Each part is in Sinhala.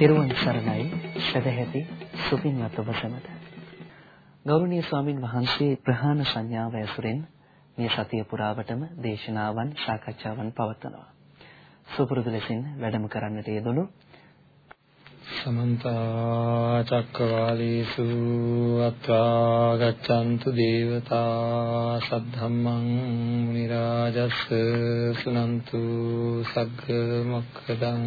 තෙරුවන් සරණයි සදැහැති සුපින්වත් ඔබ සැමට. ගෞරවනීය ස්වාමින් වහන්සේ ප්‍රහාණ සංඥාව ඇසුරෙන් මේ සතිය පුරාවටම දේශනාවන් සාකච්ඡාවන් පවත්වනවා. සුපුරුදු ලෙසින් වැඩම කරන්නට යෙදුණු සමන්ත චක්කවාලේසු අත්‍රා ගච්ඡන්තු දේවතා සද්ධම්මං මුනි රාජස් සුනන්තු සග්ග මොක්ඛදං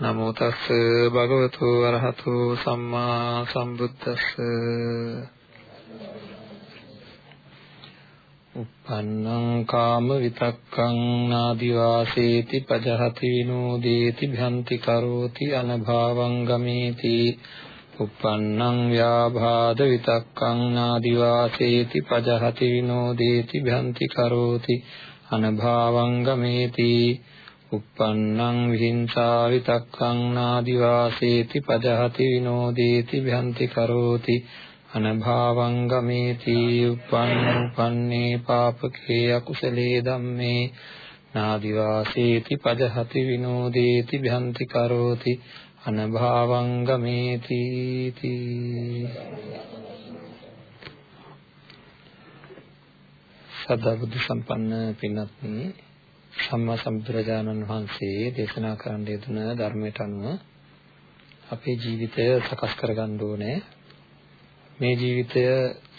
නමෝ තස්ස භගවතු අරහතු සම්මා සම්බුද්දස්ස. uppannං කාම විතක්කං නාදි වාසේති පජහති විනෝදේති භ්‍යන්ති කරෝති අනභාවං ගමේති. uppannං ව්‍යාභාද විතක්කං නාදි වාසේති පජහති විනෝදේති භ්‍යන්ති කරෝති අනභාවං ගමේති. Uppannං විහිංසා විතක්ඛං නාදි වාසේති පජහති විනෝදේති භ්‍යන්ති කරෝති අනභාවං ගමේති uppන්න උපන්නේ පාපකේ අකුසලේ ධම්මේ නාදි වාසේති පජහති විනෝදේති භ්‍යන්ති කරෝති අනභාවං ගමේති සදා බුද්ධ සම්පන්න පින්වත්නි සම්මා සම්බුදුරජාණන් වහන්සේ දේශනා කරන්න යෙදුන ධර්මයට අනුව අපේ ජීවිතය සකස් කරගන්න ඕනේ. මේ ජීවිතය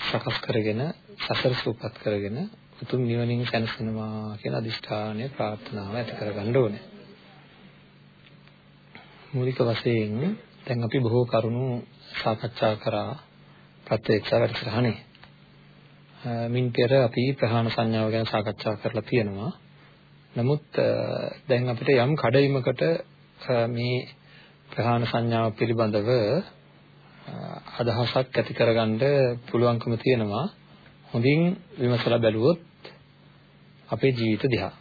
සකස් කරගෙන සසර සූපත් කරගෙන උතුම් නිවනින් සැනසෙනවා කියන අදිෂ්ඨානය ප්‍රාර්ථනාව ඇති කරගන්න ඕනේ. මූලික වශයෙන් දැන් අපි බොහෝ කරුණු සාකච්ඡා කරා ප්‍රත්‍යක්ෂ වැඩසටහනේ. මින් පෙර අපි ප්‍රහාණ සංඥාව ගැන සාකච්ඡා කරලා තියෙනවා. නමුත් දැන් අපිට යම් කඩයිමකට මේ ප්‍රහාණ සංඥාව පිළිබඳව අදහසක් ඇති කරගන්න පුළුවන්කම තියෙනවා. හොඳින් විමසලා බැලුවොත් අපේ ජීවිත දිහා.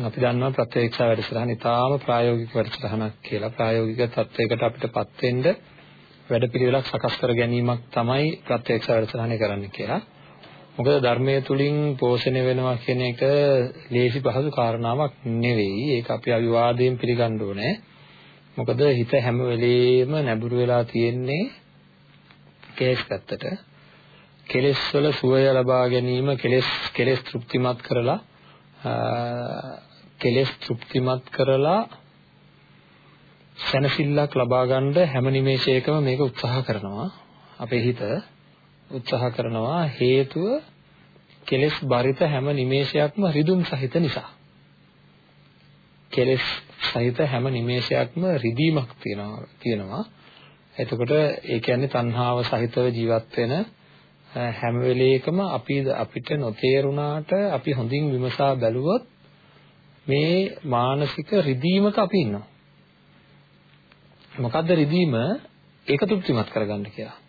අපි දන්නවා ප්‍රත්‍යක්ෂ වැඩසටහන ඉතාම ප්‍රායෝගික වැඩසටහනක් කියලා. ප්‍රායෝගික තත්වයකට අපිටපත් වෙන්න වැඩපිළිවෙලක් සකස් කර ගැනීමක් තමයි ප්‍රත්‍යක්ෂ වැඩසටහනේ කරන්නේ කියලා. මොකද ධර්මයේ තුලින් පෝෂණය වෙනවා කියන එක ලේසි පහසු කාරණාවක් නෙවෙයි. ඒක අපි අවිවාදයෙන් පිළිගන්න ඕනේ. මොකද හිත හැම වෙලෙම නැඹුරු වෙලා තියෙන්නේ කේස් පැත්තට. කෙලෙස් වල සුවය ලබා ගැනීම කෙලෙස් කෙලෙස් තෘප්තිමත් කරලා කෙලෙස් තෘප්තිමත් කරලා සැනසෙල්ලක් ලබා ගන්න හැම නිමේෂයකම මේක උත්සාහ කරනවා අපේ හිත උත්සාහ කරනවා හේතුව කෙලෙස් බරිත හැම නිමේෂයක්ම රිදුම් සහිත නිසා. කෙලෙස් සහිත හැම නිමේෂයක්ම රිදීමක් තියෙනවා තියෙනවා. එතකොට ඒ කියන්නේ තණ්හාව සහිතව ජීවත් වෙන හැම වෙලේකම අපි අපිට නොතේරුණාට අපි හොඳින් විමසා බැලුවොත් මේ මානසික රිදීමක අපි ඉන්නවා. මොකද්ද රිදීම? ඒක තෘප්තිමත් කරගන්න කියලා.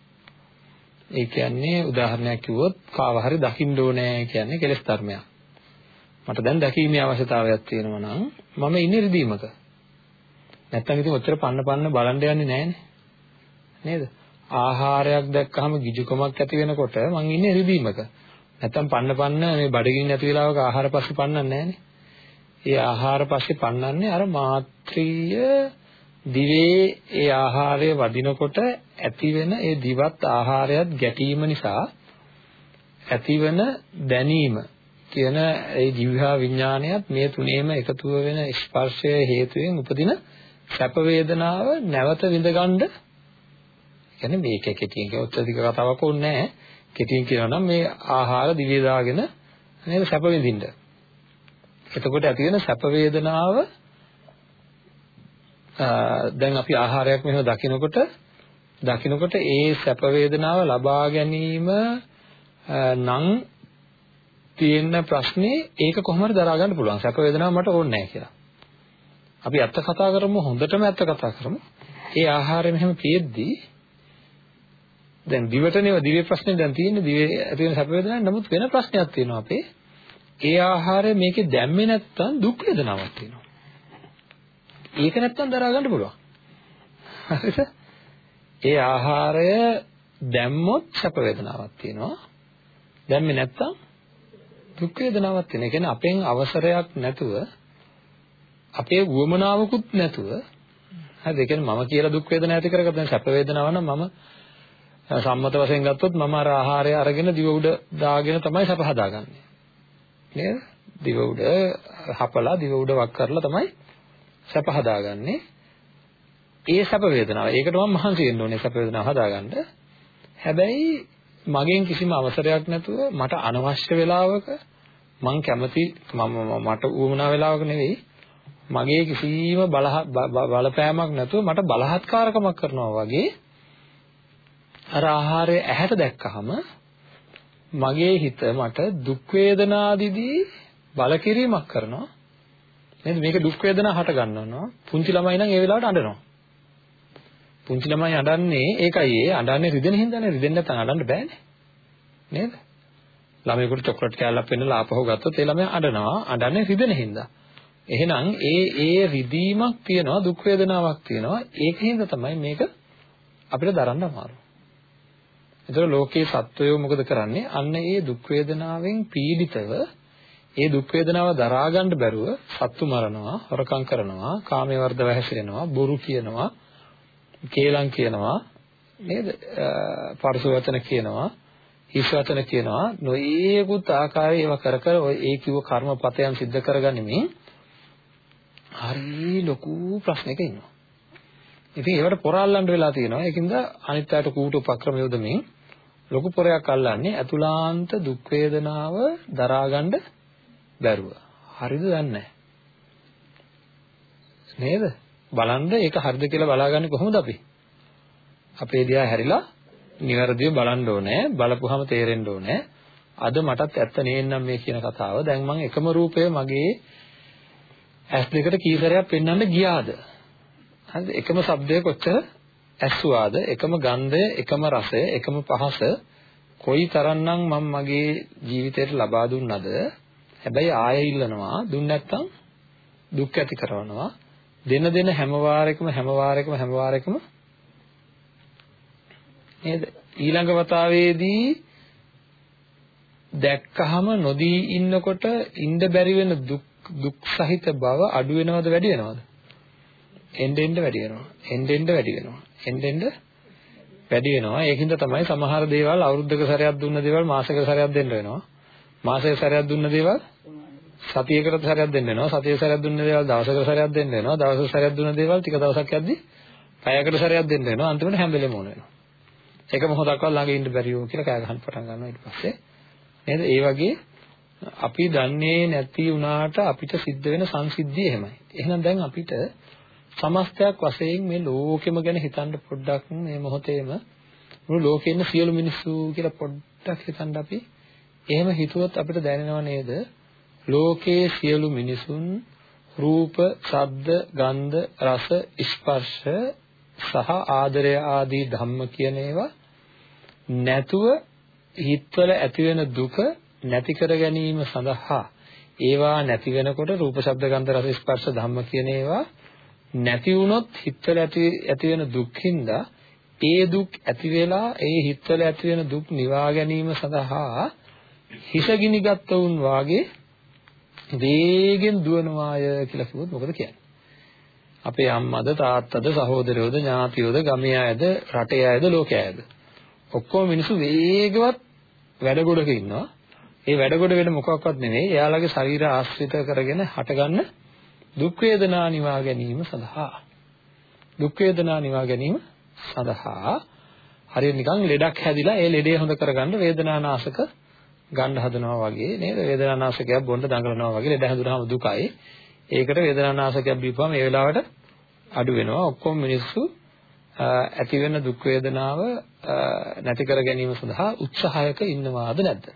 ඒ කියන්නේ උදාහරණයක් කිව්වොත් කාව හරි දකින්න ඕනේ කියන්නේ කෙලස් ධර්මයක්. මට දැන් දැකීමේ අවශ්‍යතාවයක් තියෙනවා නම් මම ඉන්නේ රිදීමක. නැත්තම් ඉතින් ඔච්චර පන්න පන්න බලන්න යන්නේ නැහනේ. නේද? ආහාරයක් දැක්කහම ගිජුකමක් ඇති වෙනකොට මං ඉන්නේ රිදීමක. නැත්තම් පන්න පන්න මේ බඩගින්න නැති වෙලාවක ආහාර පස්සේ පන්නන්නේ නැහනේ. ඒ ආහාර පස්සේ පන්නන්නේ අර මාත්‍රීය දිවේ ඒ ආහාරය වදිනකොට ඇතිවෙන ඒ දිවත් ආහාරයත් ගැටීම නිසා ඇතිවන දැනීම කියන ඒ ජීවහා විඥානයත් මේ තුනේම එකතුව වෙන ස්පර්ශය හේතුවෙන් උපදින සැප වේදනාව නැවත විඳගන්න. කියන්නේ මේක කෙටියෙන් කියවොත් අධික කතාවක් ඕනේ නැහැ. කෙටියෙන් කියනවා නම් මේ ආහාර දිවේ දාගෙන නේද සැප විඳින්න. එතකොට ඇති වෙන සැප වේදනාව දැන් අපි ආහාරයක් මෙහෙම දකිනකොට දකිනකොට ඒ සැප වේදනාව ලබා ගැනීම නම් තියෙන ප්‍රශ්නේ ඒක කොහොමද දරා ගන්න පුළුවන් සැප වේදනාව මට ඕනේ නැහැ කියලා. අපි ඇත්ත කතා කරමු හොඳටම ඇත්ත කතා කරමු. ඒ ආහාරය මෙහෙම තියෙද්දි දැන් දිවටනේ දිවේ ප්‍රශ්නේ දැන් තියෙන්නේ දිවේ ඇති වෙන සැප වේදනාවක් නමුත් වෙන ප්‍රශ්නයක් තියෙනවා අපේ ඒ ආහාරය මේකේ දැම්මේ නැත්තම් දුක් වේදනාවක් තියෙනවා ඒක නැත්තම් දරා ගන්න පුළුවන්. හරිද? ඒ ආහාරය දැම්මොත් සැප වේදනාවක් තියෙනවා. දැම්මේ නැත්තම් දුක් වේදනාවක් තියෙනවා. ඒ කියන්නේ අපෙන් අවසරයක් නැතුව අපේ වුවමනාවකුත් නැතුව හරිද? ඒ කියන්නේ මම කියලා දුක් වේදනා ඇති කරගත්ත දැන් සැප වේදනාව නම් මම සම්මත වශයෙන් ගත්තොත් මම අර ආහාරය අරගෙන දිව උඩ දාගෙන තමයි සැප හදාගන්නේ. නේද? දිව උඩ හපලා දිව උඩ වක් කරලා තමයි සැප හදාගන්නේ ඒ සැප වේදනාව. ඒකට මම මහන්සි වෙන්න ඕනේ සැප වේදනාව හදාගන්න. හැබැයි මගෙන් කිසිම අවසරයක් නැතුව මට අනවශ්‍ය වෙලාවක මං කැමති මම මට උවමනා වෙලාවක නෙවෙයි මගේ කිසිම බලපෑමක් නැතුව මට බලහත්කාරකමක් කරනවා වගේ අර ආහාරය ඇහැට දැක්කහම මගේ හිත මට දුක් වේදනාදිදී බලකිරීමක් කරනවා. නේද? මේක දුක් වේදනා හට ගන්නවා. පුංචි ළමයි නම් ඒ වෙලාවට අඬනවා. පුංචි ළමයි අඬන්නේ ඒකයි. ඒ අඬන්නේ රිදෙන හින්දානේ. රිදෙන්නේ නැත්නම් අඬන්න බෑනේ. නේද? ළමයෙකුට චොක්ලට් කෑල්ලක් පෙන්නලා ආපහු ගත්තොත් ඒ ළමයා අඬනවා. අඬන්නේ රිදෙන හින්දා. එහෙනම් ඒ ඒ රිදීමක් තියෙනවා දුක් වේදනාවක් තියෙනවා. ඒකින්ද තමයි මේක අපිට දරන්න අමාරු. ඒතර ලෝකේ සත්වයෝ මොකද කරන්නේ? අන්න ඒ දුක් වේදනාවෙන් පීඩිතව ඒ දුක් වේදනාව දරා ගන්න බැරුව සත්තු මරනවා, හොරකම් කරනවා, කාමයේ වර්ධව හැසිරෙනවා, බොරු කියනවා, කේලම් කියනවා, නේද? පරස වචන කියනවා, හිස් වචන කියනවා, නොයේකුත් ආකාරයේ ඒවා කර කර ඔය ඒ කිව්ව කර්මපතයන් සිද්ධ කරගනිමින් හරි ලොකු ප්‍රශ්නයක ඉන්නවා. ඉතින් ඒවට පොර අල්ලන්න වෙලා තියෙනවා. ඒකින්ද අනිත් අයට කූට උපක්‍රම යොදමින් ලොකු පොරයක් අල්ලන්නේ අතුලාන්ත දුක් වේදනාව දරාගන්න බැරුව. හරිද දන්නේ නේද? බලන්න ඒක හරිද කියලා බලාගන්නේ කොහොමද අපි? අපේ දිහා හැරිලා නිවැරදිව බලන්න ඕනේ. බලපුවහම තේරෙන්න ඕනේ. අද මටත් ඇත්ත නේන්නම් මේ කියන කතාව. දැන් මම එකම රූපය මගේ ඇස් දෙකට කීතරයක් පෙන්වන්න ගියාද? හරිද? එකම ශබ්දය කොච්චර ඇස්සුවාද? එකම ගන්ධය, එකම රසය, එකම පහස කොයි තරම්නම් මම මගේ ජීවිතයට ලබා දුන්නද? හැබැයි ආයෙ ඉල්ලනවා. දුන්න නැත්නම් දුක් ඇති කරනවා. දෙන දෙන හැම වාරයකම හැම වාරයකම හැම වාරයකම නේද? ඊළඟ වතාවේදී දැක්කහම නොදී ඉන්නකොට ඉන්න බැරි වෙන දුක් දුක් සහිත බව අඩු වෙනවද වැඩි වෙනවද? එන්න එන්න වැඩි වෙනවා. එන්න එන්න වැඩි වෙනවා. එන්න එන්න වැඩි වෙනවා. ඒකින්ද තමයි සමහර දේවල් අවුරුද්දක සැරයක් දුන්න දේවල් මාසයක සැරයක් දෙන්න වෙනවා. මාසයක සැරයක් දුන්න දේවල් සතියකට සැරයක් දෙන්න වෙනවා. සතියක සැරයක් දුන්න දේවල් දවසකට සැරයක් දෙන්න වෙනවා. දවසක සැරයක් දුන්න දේවල් ටික දවසක් යද්දි පැයකට සැරයක් දෙන්න වෙනවා. අන්තිමට හැම වෙලෙම ඕන වෙනවා. එක මොහොතක්වත් ළඟ ඉන්න බැරියෝ කියලා කෑ ගහන්න පටන් ගන්නවා ඊට පස්සේ. නේද? ඒ වගේ අපි දන්නේ නැති වුණාට අපිට සිද්ධ වෙන සංසිද්ධිය එහෙමයි. එහෙනම් දැන් අපිට සමස්තයක් වශයෙන් මේ ලෝකෙම ගැන හිතන්න පොඩ්ඩක් මේ මොහොතේම මුළු ලෝකේ ඉන්න සියලු මිනිස්සු කියලා පොඩ්ඩක් හිතන්න අපි එහෙම හිතුවොත් අපිට දැනෙනව නේද? ලෝකයේ සියලු මිනිසුන් රූප, ශබ්ද, ගන්ධ, රස, ස්පර්ශ සහ ආදරය ආදී ධම්ම කියන ඒවා නැතුව හිතවල ඇති වෙන දුක නැති කර ගැනීම සඳහා ඒවා නැති වෙනකොට රූප ශබ්ද ගන්ධ රස ස්පර්ශ ධම්ම කියන ඒවා නැති වුණොත් හිතවල ඇති ඇති වෙන දුක්ඛින්ද ඒ දුක් ඇති වෙලා ඒ හිතවල ඇති වෙන දුක් නිවා ගැනීම සඳහා හිසගිනිගත් වුන් වාගේ වේගෙන් දුවනවාය කියලා කිව්වොත් මොකද කියන්නේ? අපේ අම්මද තාත්තද සහෝදරයෝද ඥාතියෝද ගමේ අයද රටේ අයද ලෝකයේ අයද ඔක්කොම මිනිස්සු වේගවත් වැඩ ගොඩක ඉන්නවා. ඒ වැඩ කොට වෙන මොකක්වත් නෙවෙයි එයාලගේ ශරීර ආශ්‍රිත කරගෙන හටගන්න දුක් වේදනා නිවා ගැනීම සඳහා. දුක් වේදනා නිවා ගැනීම සඳහා හරියට නිකන් ලෙඩක් හැදිලා ඒ ලෙඩේ හොඳ කරගන්න වේදනානාශක ගන්න හදනවා වගේ නේද? වේදනානාශකයක් බොන්න දඟලනවා වගේ ලෙඩ හැදුනහම දුකයි. ඒකට වේදනානාශකයක් බීපුවම ඒ වෙලාවට අඩු වෙනවා. ඔක්කොම මිනිස්සු ඇති වෙන දුක් වේදනාව නැති කර ගැනීම සඳහා උත්සාහයක ඉන්නවාද නැද්ද?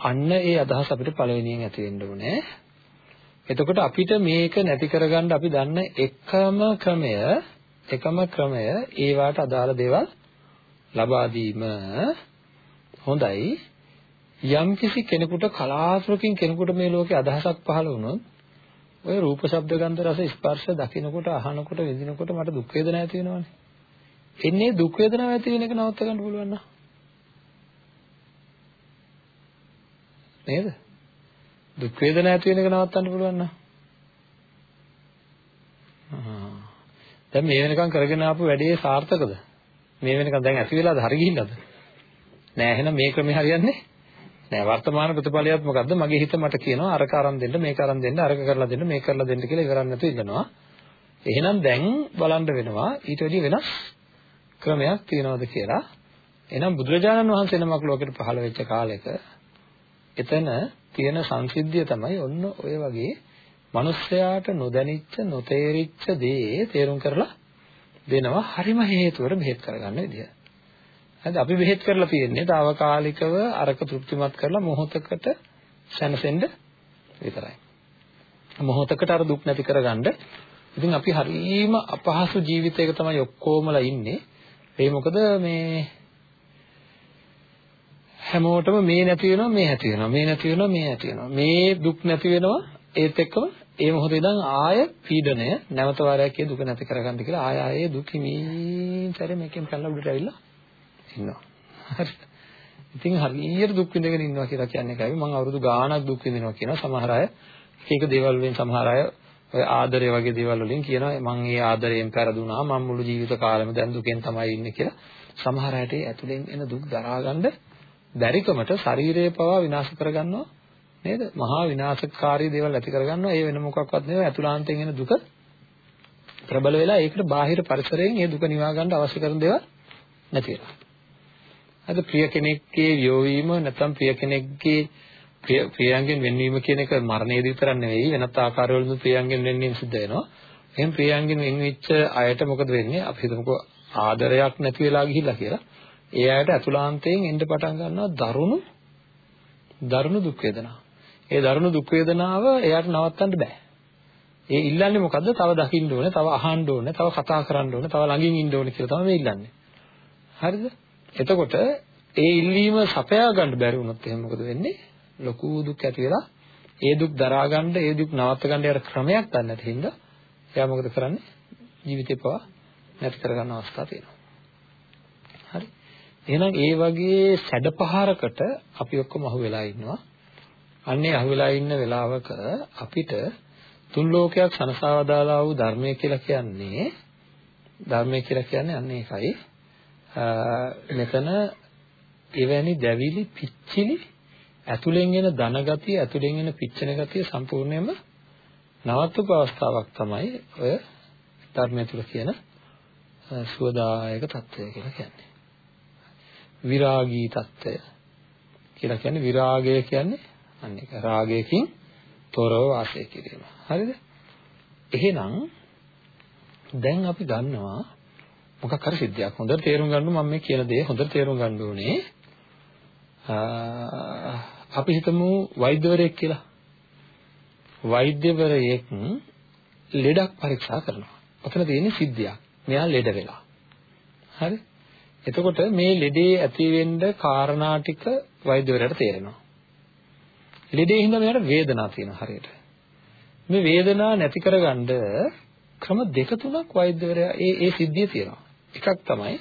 අන්න ඒ අදහස අපිට පළවෙනියෙන් ඇති වෙන්න ඕනේ. එතකොට අපිට මේක නැති කරගන්න අපි දන්න එකම ක්‍රමය එකම ක්‍රමය ඒවට අදාළ දේවල් ලබා දීම. හොඳයි යම්කිසි කෙනෙකුට කලාතුරකින් කෙනෙකුට මේ ලෝකේ අදහසක් පහළ වුණොත් ඔය රූප ශබ්ද ගන්ධ රස ස්පර්ශ දකිනකොට අහනකොට විඳිනකොට මට දුක් වේදනා ඇති වෙනවනේ. එන්නේ දුක් වේදනාව ඇති වෙන එක නවත්ත ගන්න පුළුවන් නේද? නේද? දුක් වේදනා ඇති වෙන එක නවත්තන්න පුළුවන් නේද? දැන් මේ වෙනකන් කරගෙන ආපු වැඩේ සාර්ථකද? මේ වෙනකන් දැන් ඇති වෙලාද හරි ගිහිල්ලාද? නෑ එහෙනම් මේ ක්‍රමේ හරියන්නේ නෑ වර්තමාන ප්‍රතිපලයක් මොකද්ද? මගේ හිත මට කියනවා අරක අරන් දෙන්න මේක අරන් දෙන්න අරක කරලා දෙන්න මේක කරලා දෙන්න කියලා ඉවරක් නැතුව ඉන්නවා. එහෙනම් දැන් බලන්න වෙනවා ඊට වැඩිය වෙනස් ක්‍රමයක් තියනවද කියලා. එහෙනම් බුදුරජාණන් වහන්සේ නමක් ලෝකෙට පහළ වෙච්ච කාලෙක එතන තියෙන සංසිද්ධිය තමයි ඔන්න ඔය වගේ මිනිස්යාට නොදැනිච්ච නොතේරිච්ච දේ තේරුම් කරලා දෙනවා හරිම හේතුවර බෙහෙත් කරගන්න විදිය. හරිද? අපි බෙහෙත් කරලා තියෙන්නේ తాවකාලිකව අරක තෘප්තිමත් කරලා මොහොතකට සැනසෙන්න විතරයි. මොහොතකට අර දුක් නැති කරගන්න. ඉතින් අපි හරිම අපහසු ජීවිතයක තමයි ඔක්කොමලා ඉන්නේ. ඒ මොකද මේ හැමෝටම මේ නැති වෙනවා මේ ඇති වෙනවා මේ නැති වෙනවා මේ ඇති වෙනවා මේ දුක් නැති වෙනවා ඒත් එක්කම ඒ මොහොතේ ඉඳන් ආය පීඩණය නැවත වාරයක් ඒ දුක නැති කරගන්න කියලා ආය ආයේ දුක් හිමීන් සැරේ මේකෙන් පැනලා උඩට ඇවිල්ලා ඉන්නවා. හරි. ඉතින් හරියට දුක් විඳගෙන ඉන්නවා කියලා කියන්නේ ඒකයි. මම අවුරුදු ගාණක් දුක් විඳිනවා කියනවා. සමහර අය එක එක දේවල් වලින් සමහර අය ඔය ආදරය වගේ දේවල් වලින් කියනවා මම ඒ ආදරයෙන් පෙරදුනා මම මුළු ජීවිත කාලෙම දැන් දුකෙන් තමයි ඉන්නේ කියලා. සමහර අයට ඇතුලෙන් එන දුක් දරාගන්න බැරිකමට ශරීරය පවා විනාශ කරගන්නවා නේද? මහා විනාශකාරී දේවල් ඇති කරගන්නවා. ඒ වෙන මොකක්වත් නෙවෙයි අතුලාන්තයෙන් එන දුක ප්‍රබල වෙලා ඒකට බාහිර පරිසරයෙන් ඒ දුක නිවා ගන්න අවශ්‍ය කරන දේවල් නැති වෙනවා. අද ප්‍රිය කෙනෙක්ගේ වියෝවීම නැත්නම් ප්‍රිය කෙනෙක්ගේ ප්‍රියයන්ගෙන් වෙන්වීම කියන එක මරණයේදී විතරක් නෙවෙයි වෙනත් ආකාරවලින් ප්‍රියයන්ගෙන් වෙන්වීම සිද්ධ වෙනවා. එහෙනම් ප්‍රියයන්ගෙන් වෙන්වෙච්ච අයට මොකද වෙන්නේ? අපි හිතමුකෝ ආදරයක් නැති වෙලා ගිහිල්ලා කියලා. ඒ අයට අතුලාන්තයෙන් එන්න පටන් ගන්නවා දරුණු දරුණු දුක් වේදනා. ඒ දරුණු දුක් වේදනාව එයාට නවත්තන්න බෑ. ඒ ඉල්ලන්නේ මොකද්ද? තව දකින්න ඕනේ, තව අහන්න ඕනේ, තව කතා කරන්න ඕනේ, තව ළඟින් ඉන්න ඕනේ කියලා තමයි මේ ඉල්ලන්නේ. හරිද? එතකොට ඒ ඉල්ලීම සපයා ගන්න බැරි වුණොත් එහෙනම් මොකද වෙන්නේ? ලොකු දුක් ඇති වෙලා ඒ දුක් දරා ගන්න, ඒ දුක් නවත්ත ගන්න යාර ක්‍රමයක් ගන්න නැති හින්දා එයා මොකද කරන්නේ? ජීවිතේ පවා නැති කරගන්න අවස්ථා තියෙනවා. හරි. එහෙනම් ඒ වගේ සැඩපහරකට අපි ඔක්කොම අහු වෙලා ඉන්නවා. අන්නේ අහුවෙලා ඉන්න වෙලාවක අපිට තුන් ලෝකයක් සනසවදාලා වූ ධර්මය කියලා කියන්නේ ධර්මය කියලා කියන්නේ අන්න ඒකයි. මෙතන එවැනි දැවිලි පිච්චිලි ඇතුලෙන් එන ධන ගතිය ඇතුලෙන් එන පිච්චෙන ගතිය සම්පූර්ණයෙන්ම නවත්වපු අවස්ථාවක් තමයි ඔය ධර්මය තුල කියන සුවදායක తত্ত্বය කියලා කියන්නේ. විරාගී తত্ত্বය කියලා කියන්නේ විරාගය කියන්නේ අන්න ඒක රාගයකින් තොරව වාසය කිරීම. හරිද? එහෙනම් දැන් අපි ගන්නවා මොකක් හරි සිද්ධියක්. හොඳට තේරුම් ගන්න මම මේ කියන දේ හොඳට තේරුම් ගන්න ඕනේ. අපි හිතමු වෛද්‍යවරයෙක් කියලා. වෛද්‍යවරයෙක් ලෙඩක් පරීක්ෂා කරනවා. ඔතන තියෙන්නේ සිද්ධියක්. මෙයා ලෙඩ වෙලා. හරි? එතකොට මේ ලෙඩේ ඇති වෙන්න කාරණා ටික වෛද්‍යවරයාට තේරෙනවා. ලෙඩේ හින්දා මෙයාට වේදනාවක් තියෙනවා හරියට. මේ වේදනාව නැති කරගන්න ක්‍රම දෙක තුනක් වෛද්‍යවරයා ඒ ඒ සිද්ධිය තියෙනවා. එකක් තමයි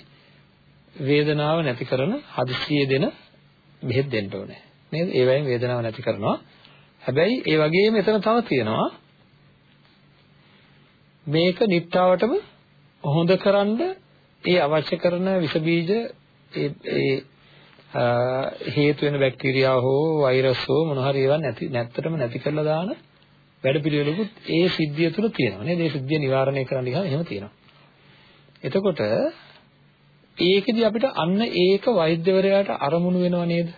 වේදනාව නැති කරන හදිස්සියේ දෙන බෙහෙත් දෙන්න ඕනේ. නේද? ඒ වයින් වේදනාව නැති කරනවා. හැබැයි ඒ වගේම එතන තව තියෙනවා මේක නිට්ටාවටම හොඳ කරන්න ඒ අවශ්‍ය කරන විස බීජ ඒ ඒ හේතු වෙන බැක්ටීරියා හෝ වෛරස් හෝ මොන හරි ඒවා නැති නැත්තටම නැති කරලා දාන වැඩපිළිවෙලකුත් ඒ සිද්ධිය තුළ තියෙනවා නේද? ඒ සිද්ධිය නිවාරණය කරන්න ගියාම එහෙම තියෙනවා. එතකොට ඒකෙදි අපිට අන්න ඒක වෛද්‍යවරයාට අරමුණු වෙනව නේද?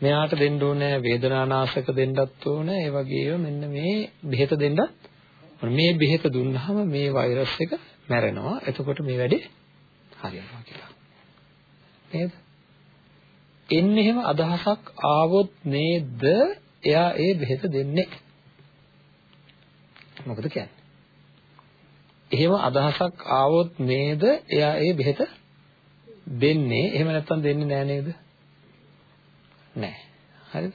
මෙයාට දෙන්න ඕනේ වේදනානාශක දෙන්නත් ඕනේ. ඒ වගේම මෙන්න මේ බෙහෙත දෙන්නත් මේ බෙහෙත දුන්නාම මේ වෛරස් එක මැරෙනවා. එතකොට මේ වැඩේ හරියනවා කියලා. නේද? එන්න එහෙම අදහසක් ආවොත් නේද? එයා ඒ බෙහෙත දෙන්නේ. මොකද කියන්නේ? එහෙම අදහසක් ආවොත් නේද එයා ඒ බෙහෙත දෙන්නේ එහෙම නැත්තම් දෙන්නේ නෑ නේද? නෑ. හරිද?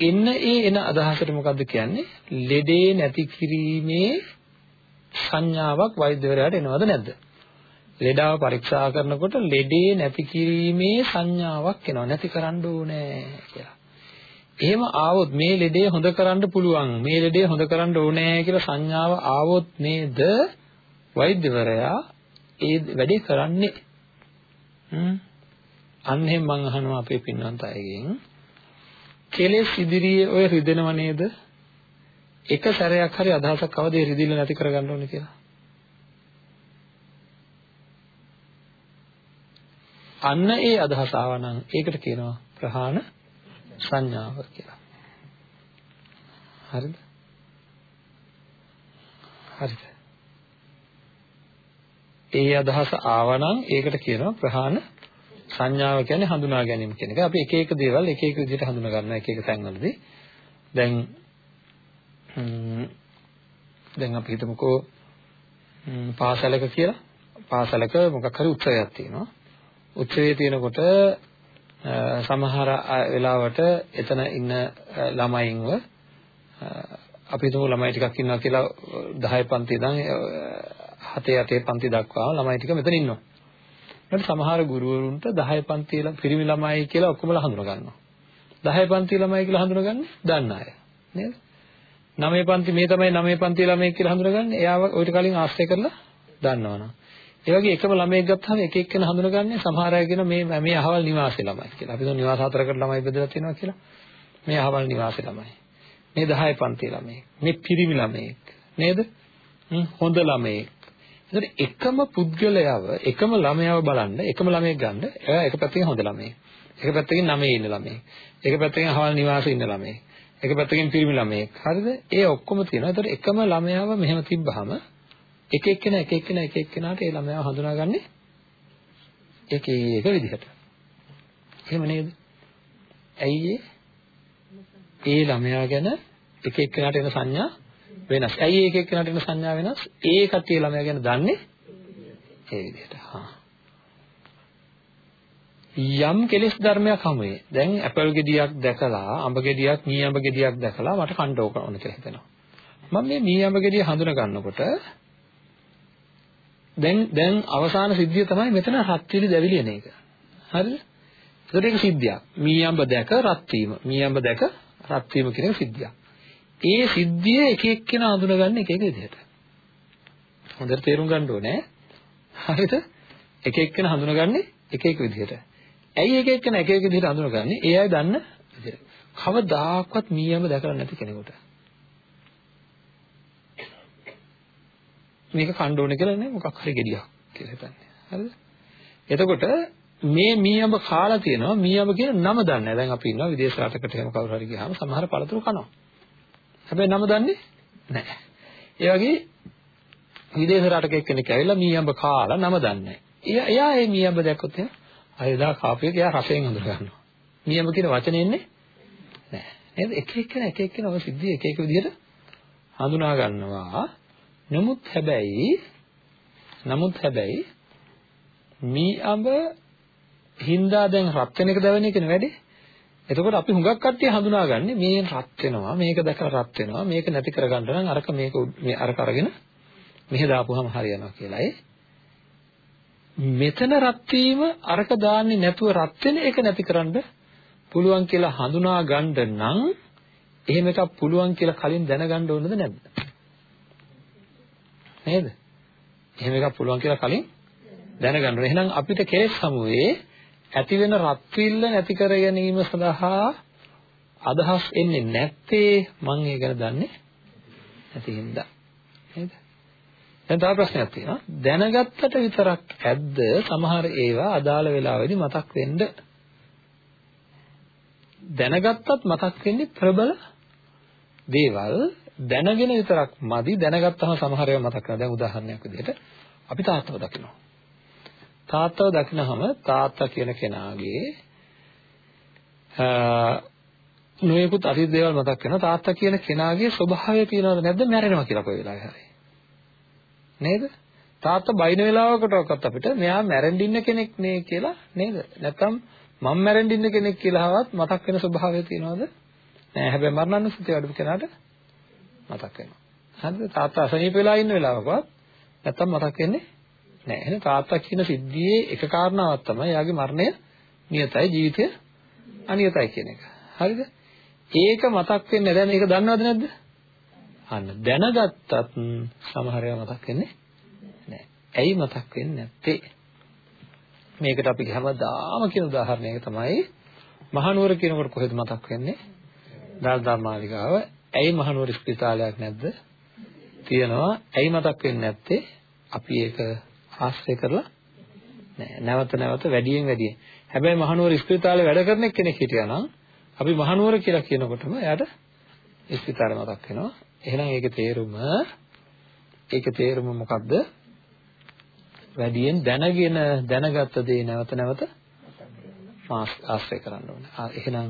එන්න ඒ එන අදහසට මොකද්ද කියන්නේ? ලෙඩේ නැති කිරීමේ සංඥාවක් වෛද්‍යවරයාට එනවද නැද්ද? ලෙඩාව පරීක්ෂා කරනකොට ලෙඩේ නැති කිරීමේ සංඥාවක් එනවා. නැති කරන්න ඕනේ කියලා. එහෙම ආවොත් මේ ලෙඩේ හොඳ කරන්න පුළුවන්. මේ ලෙඩේ හොඳ කරන්න ඕනේ කියලා සංඥාව ආවොත් නේද? වෛද්‍යවරයා ඒ වැඩේ කරන්නේ. අන්න එහෙම මම අහනවා අපේ පින්වන්ත අයගෙන්. කෙලෙස් ඉදිරියේ ඔය රිදෙනව නේද? එක සැරයක් හරි අදහසක් අවදී රිදිල්ල නැති කරගන්න ඕනේ කියලා. අන්න ඒ අදහස ආවනම් ඒකට කියනවා ප්‍රහාණ සංඥාව කියලා. හරිද? හරිද? ඒ අදහස ආවනම් ඒකට කියනවා ප්‍රහාණ සංඥාව කියන්නේ හඳුනා ගැනීම කියන එක. අපි එක එක දේවල් එක එක විදිහට හඳුනා ගන්නවා එක එක තැන්වලදී. දැන් දැන් අපි හිතමුකෝ පාසලක කියලා. පාසලක මොකක් හරි උත්සවයක් තියෙනවා. උත්සවයේ තියෙනකොට සමහර වෙලාවට එතන ඉන්න ළමයින්ව අපි හිතමු ළමයි ටිකක් ඉන්නවා කියලා 10 පන්ති ඉඳන් 7 8 පන්ති දක්වා ළමයි ටික මෙතන ඉන්නවා. ඊට සමහර ගුරුවරුන්ට 10 පන්ති පිරිමි ළමයි කියලා ඔක්කොමලා හඳුනා ගන්නවා. 10 පන්ති ළමයි කියලා හඳුනගන්නේ දන්න අය. නේද? 9 පන්ති මේ තමයි 9 පන්ති ළමයි කියලා හඳුනගන්නේ. එයාව ඔයිට කලින් ආශ්‍රය කරලා දන්නවනම්. ඒ වගේ එකම ළමයෙක් ගත්තාම එක එක්කෙන හඳුනගන්නේ සමහර අය කියන මේ මේ අහවල් නිවාසේ ළමයි කියලා. අපි දුන්න නිවාස හතරකට ළමයි බෙදලා තියෙනවා කියලා. මේ අහවල් නිවාසේ ළමයි. මේ 10 පන්ති ළමයි. මේ පිරිමි ළමයෙක්. නේද? හොඳ ළමයෙක්. ඒතර එකම පුද්ගලයාව එකම ළමයාව බලන්න එකම ළමයෙක් ගන්න එයා එක පැත්තකින් හොඳ ළමයෙක්. එක පැත්තකින් නමේ ඉන්න ළමයෙක්. එක පැත්තකින් අහවල් නිවාසේ ඉන්න ළමයෙක්. එක පැත්තකින් පිරිමි ළමයෙක්. හරිද? ඒ ඔක්කොම තියෙනවා. ඒතර එකම ළමයාව මෙහෙම තිබ්බහම එක එක්කෙනා එක එක්කෙනා එක එක්කෙනාට ඒ ළමයාව හඳුනාගන්නේ එක එක විදිහට. එහෙම නේද? ඇයි ඒ ළමයා ගැන එක එක්කෙනාට එන සංඥා වෙනස්. ඇයි එක එක්කෙනාට එන සංඥා වෙනස්? ඒ කට්ටිය ළමයා ගැන දන්නේ ඒ විදිහට. හා. යම් කෙලෙස් ධර්මයක් හමුවේ. දැන් ඇපල් ගෙඩියක් දැකලා, අඹ ගෙඩියක්, මී අඹ ගෙඩියක් දැකලා මට කන්න ඕන කියලා හිතෙනවා. මම මේ මී අඹ ගෙඩිය හඳුනා ගන්නකොට දැන් දැන් අවසාන සිද්ධිය තමයි මෙතන රත්විලි දැවිලි එන එක. හරිද? ඒකට ඒක සිද්ධියක්. මීයම්බ දැක රත් වීම. මීයම්බ දැක රත් වීම කියන එක සිද්ධියක්. ඒ සිද්ධිය එක එක්කෙනා අඳුනගන්න එක එක විදිහට. හොඳට තේරුම් ගන්න ඕනේ. හරිද? එක එක්කෙනා හඳුනගන්නේ එක එක විදිහට. ඇයි එක එක්කෙනා එක එක විදිහට හඳුනගන්නේ? ඒ අය දන්න විදිහට. කවදාකවත් මීයම්බ දැකලා නැති කෙනෙකුට මේක කන්න ඕනේ කියලා නේ මොකක් හරි ගෙඩියක් කියලා හිතන්නේ. හරිද? එතකොට මේ මීයඹ කාලා තියෙනවා මීයඹ කියන නම දන්නේ නැහැ. දැන් අපි ඉන්නවා විදේශ රටකට එහෙම කවුරු හරි ගියාම සමහර පළතුරු කනවා. හැබැයි නම දන්නේ නැහැ. ඒ වගේ විදේශ රටක එක්කෙනෙක් ඇවිල්ලා මීයඹ කාලා නම දන්නේ නැහැ. එයා ඒ මීයඹ දැක්කොත් එහෙනම් අයදා කාපේක එයා රසයෙන් හඳුන ගන්නවා. මීයඹ කියන වචනේ එන්නේ නැහැ. නේද? එක එක්කෙනා එක එක්කෙනා ඔය සිද්ධිය එක එක විදිහට හඳුනා ගන්නවා. නමුත් හැබැයි නමුත් හැබැයි මී අඹ හින්දා දැන් රත් වෙන එක දැවෙන එකනේ වැඩි. එතකොට අපි හුඟක් කට්ටිය හඳුනාගන්නේ මේ රත් වෙනවා මේක දැකලා රත් වෙනවා මේක නැති කරගන්න නම් අරක මේක මේ අරක අරගෙන මෙහෙ දාපුවාම හරියනවා කියලායි. මෙතන රත් වීම අරක දාන්නේ නැතුව රත් වෙන එක නැතිකරන්න පුළුවන් කියලා හඳුනා ගන්න නම් එහෙම එකක් පුළුවන් කියලා කලින් දැනගන්න ඕනද නැද්ද? නේද? එහෙම එකක් පුළුවන් කියලා කලින් දැනගන්න ඕනේ. එහෙනම් අපිට කෙලෙස් සමුවේ ඇති වෙන රත්විල්ල නැති කර ගැනීම සඳහා අදහස් එන්නේ නැත්තේ මම ඒ ගැන දන්නේ නැති හින්දා. නේද? දැන් තව ප්‍රශ්නයක් තියෙනවා. දැනගත්තට විතරක් ඇද්ද සමහර ඒවා අදාළ වෙලාවෙදි මතක් වෙන්න දැනගත්තත් මතක් වෙන්නේ ප්‍රබල දේවල් දැනගෙන විතරක් මදි දැනගත්තම සමහර ඒවා මතක් කරනවා. දැන් උදාහරණයක් විදිහට අපි තාත්තව දකිනවා. තාත්තව දකිනහම තාත්තා කියන කෙනාගේ නොයෙකුත් අතීත දේවල් මතක් වෙනවා. තාත්තා කියන කෙනාගේ ස්වභාවය තියනවද නැද්ද මැරෙනවා කියලා කොයි වෙලාවෙ හරි. නේද? තාත්තා බයින වෙලාවකටවත් අපිට මෙයා මැරෙන්න ඉන්න කෙනෙක් නේ කියලා නේද? නැත්තම් මම මැරෙන්න ඉන්න කෙනෙක් කියලාවත් මතක් වෙන ස්වභාවය තියනවද? නෑ හැබැයි මරණානුස්සතිය අඩු කෙනාට මතක් වෙනවා. හරිද? තාත්තා අසනීප වෙලා ඉන්න වෙලාවකවත් නැත්තම් මතක් වෙන්නේ නෑ. එහෙනම් තාත්තා කියන සිද්ධියේ එක කාරණාවක් තමයි යාගේ මරණය නියතයි ජීවිතය අනියතයි කියන එක. හරිද? ඒක මතක් වෙන්නේ දැන් මේක දන්නවද නැද්ද? අන්න දැනගත්තත් සමහර ඒවා මතක් වෙන්නේ නෑ. ඇයි මතක් වෙන්නේ නැත්තේ? මේකට අපි හැමදාම කියන උදාහරණයක තමයි මහනුවර කියනකොට කොහෙද මතක් වෙන්නේ? දල්දා මාලිගාව. ඇයි මහනුවර ස්පිතාලයක් නැද්ද? තියෙනවා. ඇයි මතක් වෙන්නේ නැත්තේ? අපි ඒක ආශ්‍රය කරලා නෑ. නැවත නැවත වැඩියෙන් වැඩියෙන්. හැබැයි මහනුවර ස්පිතාලේ වැඩ කරන කෙනෙක් හිටියා නම් අපි මහනුවර කියලා කියනකොටම එයාට ස්පිතාලේ මතක් වෙනවා. එහෙනම් ඒකේ තේරුම ඒකේ තේරුම මොකක්ද? වැඩියෙන් දැනගෙන දැනගත්ත දේ නැවත නැවත ආශ්‍රය කරන්න ඕනේ. එහෙනම්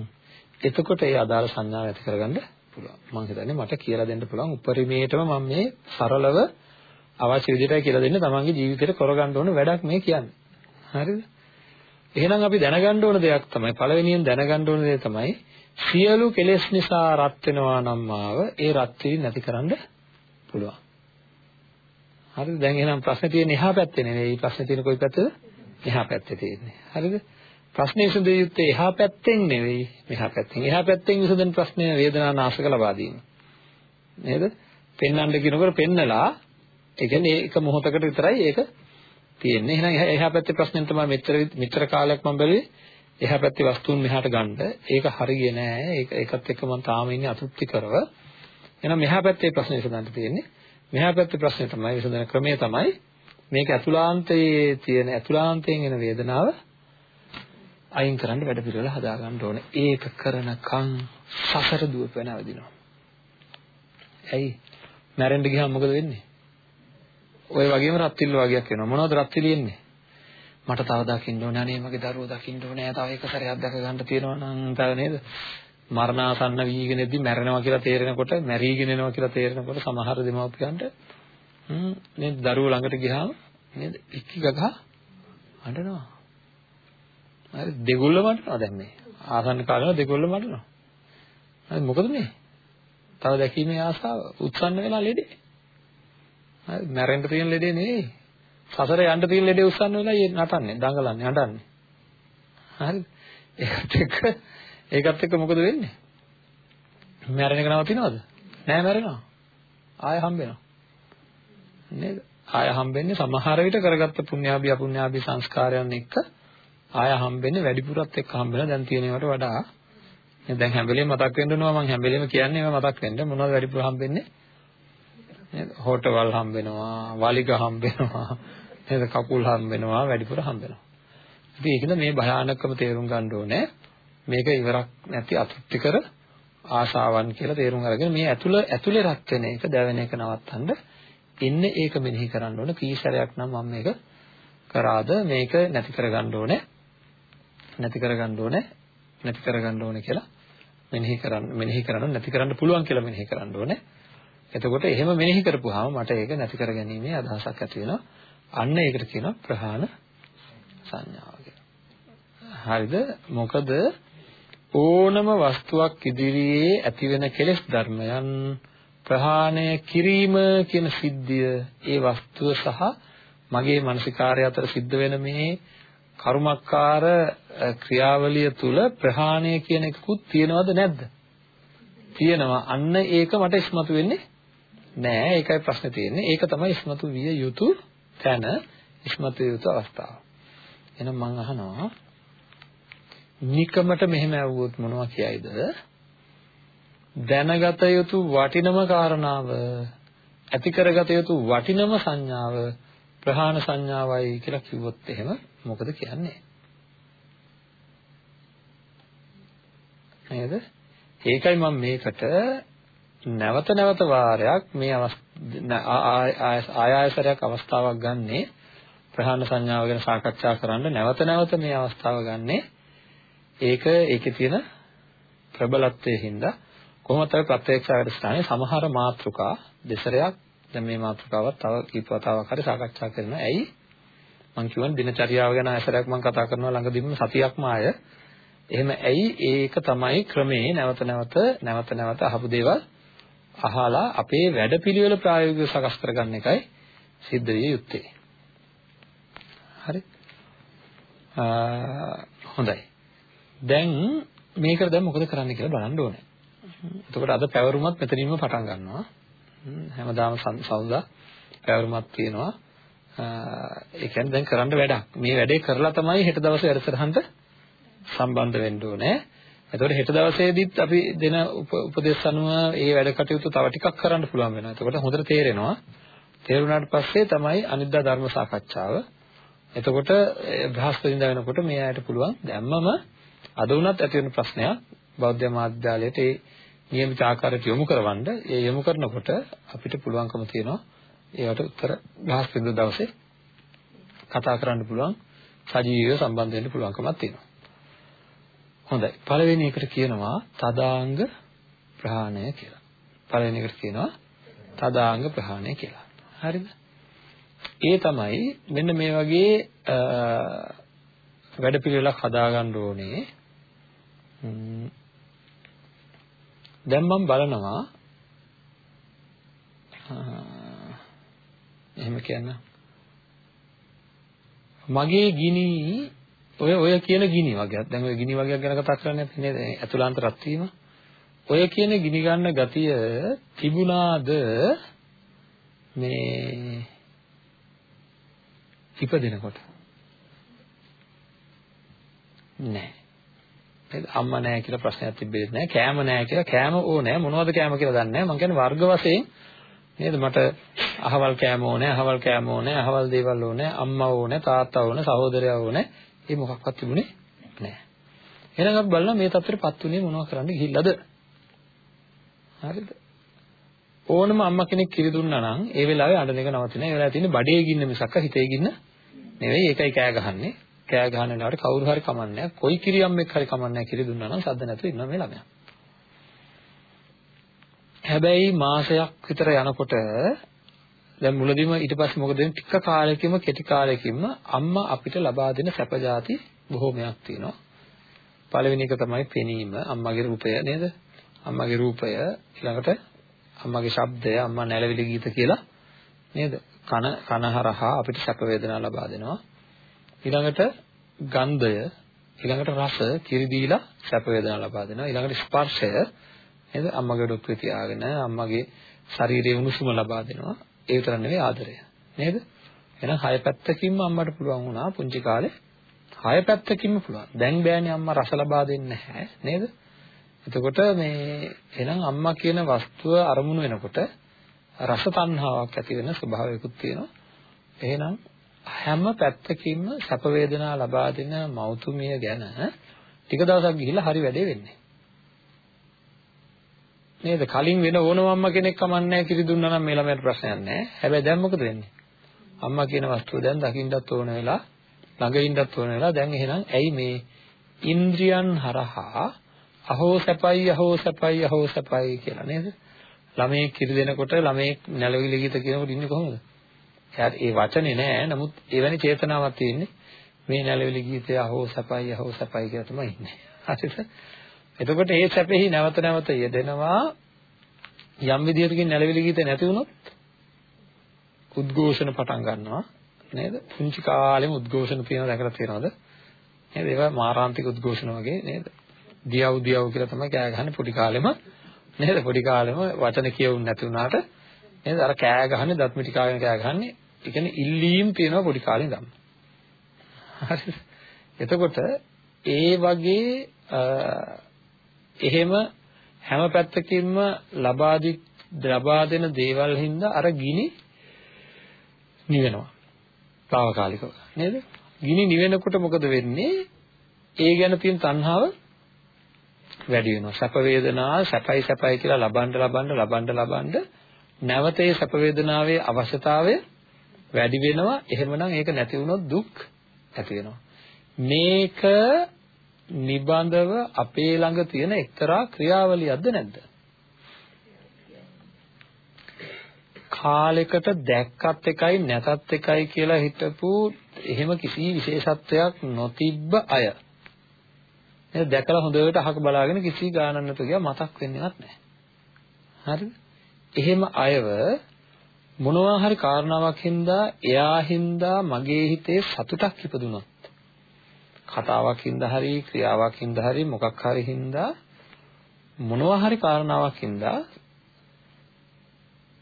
එතකොට ඒ අදාළ සංඥාව ඇති කරගන්න පුළුවන්. මම හිතන්නේ මට කියලා දෙන්න පුළුවන් උපරිමයටම මම මේ සරලව අවශ්‍ය විදිහට කියලා දෙන්න තමන්ගේ ජීවිතේට කරගන්න ඕන වැඩක් මේ කියන්නේ. හරිද? එහෙනම් අපි දැනගන්න ඕන දෙයක් තමයි පළවෙනියෙන් දැනගන්න ඕන දේ තමයි සියලු කෙලෙස් නිසා රත් වෙනවා නම් ආව ඒ රත් වීම නැතිකරන්න පුළුවන්. හරිද? දැන් එහෙනම් ප්‍රශ්නේ තියෙන්නේ එහා පැත්තේ නෙවෙයි. ප්‍රශ්නේ තියෙන්නේ කොයි පැත්තේද? එහා පැත්තේ තියෙන්නේ. හරිද? ප්‍රශ්නේ විසඳිය යුත්තේ එහා පැත්තෙන් නෙවෙයි මෙහා පැත්තෙන්. එහා පැත්තෙන් විසඳන ප්‍රශ්නය වේදනා නාශක ලබා දීම. නේද? පෙන්වන්න කියනකොට පෙන්නලා ඒ කියන්නේ ඒක මොහොතකට විතරයි ඒක තියෙන්නේ. එහෙනම් එහා පැත්තේ ප්‍රශ්නෙන් තමයි මෙච්චර මෙච්චර කාලයක් මම බැලුවේ එහා පැත්තේ වස්තුන් මෙහාට ගන්න. ඒක හරියන්නේ නෑ. ඒක ඒකත් එක්ක මම තාම ඉන්නේ අතෘප්ති කරව. එහෙනම් මෙහා පැත්තේ ප්‍රශ්නේ විසඳන්න තියෙන්නේ. මෙහා පැත්තේ ප්‍රශ්නේ තමයි විසඳන ක්‍රමය තමයි මේක ඇතුළාන්තයේ තියෙන ඇතුළාන්තයෙන් එන වේදනාව අයින් කරන්න වැඩ පිළිවෙල හදා ගන්න ඕනේ. ඒක කරනකම් සසර දුවප නැවදිනවා. ඇයි? මැරෙන්න ගියාම මොකද වෙන්නේ? ඔය වගේම රත්තිල්ල වගේක් වෙනවා. මොනවද රත්තිලි එන්නේ? මට තව දකින්න ඕනේ අනේ මගේ දරුවෝ දකින්න ඕනේ තව එක සැරයක් දැක ගන්න තියෙනවා නම් තව නේද මරණාසන්න වීගෙන ඉද්දි මැරෙනවා කියලා තේරෙනකොට මැරීගෙන එනවා කියලා තේරෙනකොට සමහර දෙමව්පියන්ට හ්ම් නේද දරුවෝ ළඟට ගියාම නේද ඉක්කි ගගහ අඬනවා හරි දෙගොල්ල මඩනවා දැන් මේ. ආසන්න කාලේ දෙගොල්ල මඩනවා හරි මොකද මේ? තව දැකීමේ ආසාව. උත්සන්න වෙලා ලෙඩේ. හරි මැරෙන්න තියෙන ලෙඩේ නෙවෙයි. සසර යන්න තියෙන ලෙඩේ උස්සන්න වෙලා ඒ නටන්නේ දඟලන්නේ අඬන්නේ. හරි. ඒකත් එක්ක ඒකත් එක්ක මොකද වෙන්නේ? මැරෙන එක නවතිනවද නෑ මැරෙනවා. ආය හම්බෙනවා. නේද? ආය හම්බෙන්නේ සමහර විට කරගත්ත පුණ්‍යාභි අපුණ්‍යාභි සංස්කාරයන් එක්ක ආය හම්බෙන්නේ වැඩිපුරත් එක්ක හම්බෙලා දැන් තියෙන ඒවාට වඩා දැන් හැම වෙලේම මතක් වෙන්න ඕනවා මම හැම වෙලේම කියන්නේ ඒවා මතක් වෙන්න. මොනවද වැඩිපුර හම්බෙන්නේ? නේද? හෝටවල් හම්බෙනවා වලිග හම්බෙනවා නේද? කකුල් හම්බෙනවා වැඩිපුර හම්බෙනවා. ඉතින් ඒකද මේ භයානකම තේරුම් ගන්න ඕනේ. මේක ඉවරක් නැති අතෘප්තිකර ආශාවන් කියලා තේරුම් අරගෙන මේ ඇතුළ ඇතුලේ රත් වෙන එක දැවෙන එක නවත්තන්න ඉන්නේ ඒක මෙනෙහි කරන්න ඕන. කී සැරයක් නම් මම මේක කරාද? මේක නැති කරගන්න ඕනේ. නැති කරගන්න ඕනේ නැති කරගන්න ඕනේ කියලා මෙනෙහි කරන්න මෙනෙහි කරන්න නැති කරන්න පුළුවන් කියලා මෙනෙහි කරන්න ඕනේ. එතකොට එහෙම මෙනෙහි කරපුවාම මට ඒක නැති කරගැනීමේ අදහසක් ඇති වෙනවා. අන්න ඒකට කියනවා ප්‍රහාණ සංඥාව කියලා හරිද? මොකද ඕනම වස්තුවක් ඉදිරියේ ඇතිවෙන කෙලෙස් ධර්මයන් ප්‍රහාණය කිරීම කියන සිද්ධිය ඒ වස්තුව සහ මගේ මානසිකාරය අතර සිද්ධ වෙන මේ කර්මක්කාර ක්‍රියාවලිය තුල ප්‍රහාණය කියන එකකුත් තියනවද නැද්ද? තියෙනවා. අන්න ඒක මට ඉස්මතු වෙන්නේ නෑ. ඒකයි ප්‍රශ්නේ තියෙන්නේ. ඒක තමයි ඉස්මතු විය යුතු තැන, ඉස්මතු යුතු අවස්ථාව. එහෙනම් මම අහනවා නිකමට මෙහෙම ඇහුවොත් මොනවා කියයිද? දැනගත යුතු වටිනම කාරණාව ඇති කරගත යුතු වටිනම සංඥාව ප්‍රහාණ සංඥාවයි කියලා කිව්වොත් එහෙම මොකද කියන්නේ? නේද? ඒකයි මම මේකට නැවත නැවත වාරයක් මේ ආයාසරයක් අවස්ථාවක් ගන්නෙ ප්‍රහාණ සංඥාව ගැන සාකච්ඡා කරන්න නැවත නැවත මේ අවස්ථාව ගන්නෙ ඒක ඒකේ තියෙන ප්‍රබලත්වයේ හින්දා කොහොමද අපි ප්‍රත්‍යක්ෂ වැඩසටහනේ සමහර මාතෘකා දෙසරයක් දැන් මේ මාතෘකාවත් තව කීප වතාවක් හරි සාකච්ඡා කරනවා. ඇයි? මම කියවන දිනචරියාව ගැන ඇසරයක් මම කතා කරනවා ළඟදීම සතියක්ම ආය. එහෙම ඇයි ඒක තමයි ක්‍රමේ නැවත නැවත නැවත නැවත අහපු දේවල් අහලා අපේ වැඩපිළිවෙල ප්‍රායෝගිකව සකස් කරගන්න එකයි සිද්ධ විය යුත්තේ. හරි. හොඳයි. දැන් මේකට දැන් මොකද කරන්න කියලා බලන්න ඕනේ. එතකොට අද පැවරුමත් මෙතනින්ම පටන් ගන්නවා. හැමදාම සෞදා පැවරුමක් තියෙනවා. ඒ කියන්නේ දැන් කරන්න වැඩක්. මේ වැඩේ කරලා තමයි හෙට දවසේ වැඩසටහනට සම්බන්ධ වෙන්න ඕනේ. එතකොට හෙට දවසේදීත් අපි දෙන උපදේශ අනුව ඒ වැඩ කටයුතු තව ටිකක් කරන්න පුළුවන් වෙනවා. එතකොට හොඳට තේරෙනවා. තේරුණාට පස්සේ තමයි අනිද්දා ධර්ම සාකච්ඡාව. එතකොට බ්‍රහස්පතින්දා වෙනකොට මේ අයට පුළුවන් දැම්මම අද වුණත් ඇති වෙන ප්‍රශ්නයක් බෞද්ධ මාධ්‍යාලයට ඒ නියමිත ආකාරයට යොමු කරවන්න ඒ යොමු කරනකොට අපිට පුළුවන්කම තියෙනවා ඒවට උත්තර බ්‍රහස්පතින්දා දවසේ කතා කරන්න පුළුවන් සජීවීව සම්බන්ධ වෙන්න පුළුවන්කමක් තියෙනවා. හොඳයි. පළවෙනි එකට කියනවා තදාංග ප්‍රහාණය කියලා. පළවෙනි එකට කියනවා තදාංග ප්‍රහාණය කියලා. හරිද? ඒ තමයි මෙන්න මේ වගේ වැඩපිළිවෙලක් හදාගන්න ඕනේ. දැන් මම බලනවා එහෙම කියන්න. මගේ ගිනි ඔය ඔය කියන ගිනි වගේක්. දැන් ඔය ගිනි වගේක් ගැන කතා කරන්නේ අපි නේද? ඇතුළාන්ත රත් වීම ඔය කියන ගිනි ගන්න ගතිය තිබුණාද? මේ ඉපදෙනකොට. නෑ. නේද? අම්මා නෑ කියලා ප්‍රශ්නයක් තිබෙන්නේ නෑ. කෑම නෑ කියලා. කෑම ඕනේ මොනවද කෑම කියලා දන්නේ නෑ. මං කියන්නේ වර්ග වශයෙන් නේද මට අහවල් කෑම ඕනේ අහවල් කෑම ඕනේ අහවල් දේවල් ඕනේ අම්මා ඕනේ තාත්තා ඕනේ සහෝදරයා ඕනේ ඒ මොකක්වත් තිබුණේ නෑ එහෙනම් අපි බලනවා මේ තත්ත්වෙටපත් උනේ මොනව කරන්න ගිහිල්ලාද හරිද ඕනම අම්මා කෙනෙක් කිරි දුන්නා නම් ඒ වෙලාවේ අඬන එක නවතිනවා. ඒ වෙලාවේ තියෙන්නේ බඩේ ගින්න මිසක් හිතේ ගින්න නෙවෙයි. ඒකයි කෑ ගහන්නේ. කෑ ගහන වෙලාවට කවුරු හරි කමන්නේ කොයි කිරියම්ෙක් හරි කමන්නේ කිරි දුන්නා නම් සද්ද නැතුව ඉන්නවා මේ ළමයා. හැබැයි මාසයක් විතර යනකොට දැන් මුලදීම ඊට පස්සේ මොකද වෙන්නේ ටික කාලයකින්ම කෙටි කාලයකින්ම අම්මා අපිට ලබා දෙන සැපජාති බොහෝමයක් තියෙනවා. පළවෙනි එක තමයි පෙනීම අම්මගේ රූපය නේද? අම්මගේ රූපය ඊළඟට අම්මගේ ශබ්දය අම්මා නැලවිලි ගීත කියලා නේද? කන කන හරහා අපිට සැප වේදනා ලබා දෙනවා. ඊළඟට ගන්ධය, ඊළඟට රස කිරි දීලා සැප වේදනා ලබා දෙනවා. ඊළඟට ස්පර්ශය නේද? අම්මගේ ඩොක්කේ තියාගෙන අම්මගේ ශරීරයේ උණුසුම ලබා දෙනවා. ඒ විතර නෙවෙයි ආදරය. නේද? එහෙනම් හය පැත්තකින්ම අම්මට පුළුවන් වුණා පුංචි කාලේ හය පැත්තකින්ම පුළුවන්. දැන් බෑනේ අම්මා රස ලබා දෙන්නේ නැහැ නේද? එතකොට මේ එහෙනම් අම්මා කියන වස්තුව අරමුණු වෙනකොට රස තණ්හාවක් ඇති වෙන ස්වභාවයකුත් තියෙනවා. එහෙනම් හැම පැත්තකින්ම සැප වේදනා ලබා දෙන මෞතුමිය ගැන ටික දවසක් ගිහිල්ලා හරි වැඩේ වෙන්නේ. නේද? කලින් වෙන ඕනම අම්මා කෙනෙක් කමන්නේ කිරි දුන්නා නම් මේ ළමයාට ප්‍රශ්නයක් නැහැ. හැබැයි දැන් මොකද වෙන්නේ? අම්මා කියන වස්තුව දැන් දකින්නත් ඕන වෙලා ළඟ ඉන්නත් ඕන වෙලා දැන් එහෙනම් ඇයි මේ ඉන්ද්‍රියන් හරහා අහෝ සැපයි අහෝ සැපයි අහෝ සැපයි කියලා නේද? ළමයේ කිරි දෙනකොට ළමයේ නැලවිලි ගීත කියනකොට ඉන්නේ කොහොමද? එයාට ඒ වචනේ නෑ. නමුත් එවැනි චේතනාවක් තියෙන්නේ. මේ නැලවිලි ගීතය අහෝ සැපයි අහෝ සැපයි කියලා තමයි ඉන්නේ. හරිද? එතකොට ඒ සැපෙහි නැවත නැවත යෙදෙනවා යම් විදියකින් නැලවිලි ගීත නැති වුණොත් උද්ඝෝෂණ පටන් ගන්නවා නේද? පුංචි කාලෙම උද්ඝෝෂණ තියෙනවා දැකලා තියෙනවද? නේද? ඒවා මාරාන්තික උද්ඝෝෂණ වගේ නේද? දියව් දියව් කියලා තමයි කෑ ගහන්නේ පොඩි කාලෙම නේද පොඩි කාලෙම වචන කියවුන්නේ නැති වුණාට නේද අර කෑ ගහන්නේ දත් මිටි කාගෙන කෑ ගහන්නේ ඒ කියන්නේ ඉල්ලීම් තියෙනවා පොඩි කාලේ ඉඳන් හරිද එතකොට ඒ වගේ එහෙම හැම පැත්තකින්ම ලබා ලබා දෙන දේවල් හින්දා අර ගිනි නිවෙනවා తాවකාලිකව නේද ගිනි නිවෙනකොට මොකද වෙන්නේ ඒ ගැන තියෙන තණ්හාව වැඩි වෙනවා. සැප වේදනා සැපයි සැපයි කියලා ලබන්න ලබන්න ලබන්න ලබන්න නැවත ඒ සැප වේදනාවේ අවශ්‍යතාවය වැඩි වෙනවා. එහෙමනම් ඒක නැති වුණොත් දුක් ඇති වෙනවා. මේක නිබඳව අපේ ළඟ තියෙන එක්තරා ක්‍රියාවලියක්ද නැද්ද? කාලයකට දැක්කත් එකයි නැතත් එකයි කියලා හිතපු එහෙම කිසි විශේෂත්වයක් නොතිබ්බ අය. නේද දැකලා හොඳට අහක බලාගෙන කිසි ගානක් නැතුව ගියා මතක් වෙන්නේවත් නැහැ. හරිද? එහෙම අයව මොනවා හරි කාරණාවක් හින්දා එයා හින්දා මගේ හිතේ සතුටක් ඉපදුනොත් කතාවක් හින්දා හරි ක්‍රියාවක් හින්දා හරි මොකක් හරි හින්දා මොනවා හරි කාරණාවක් හින්දා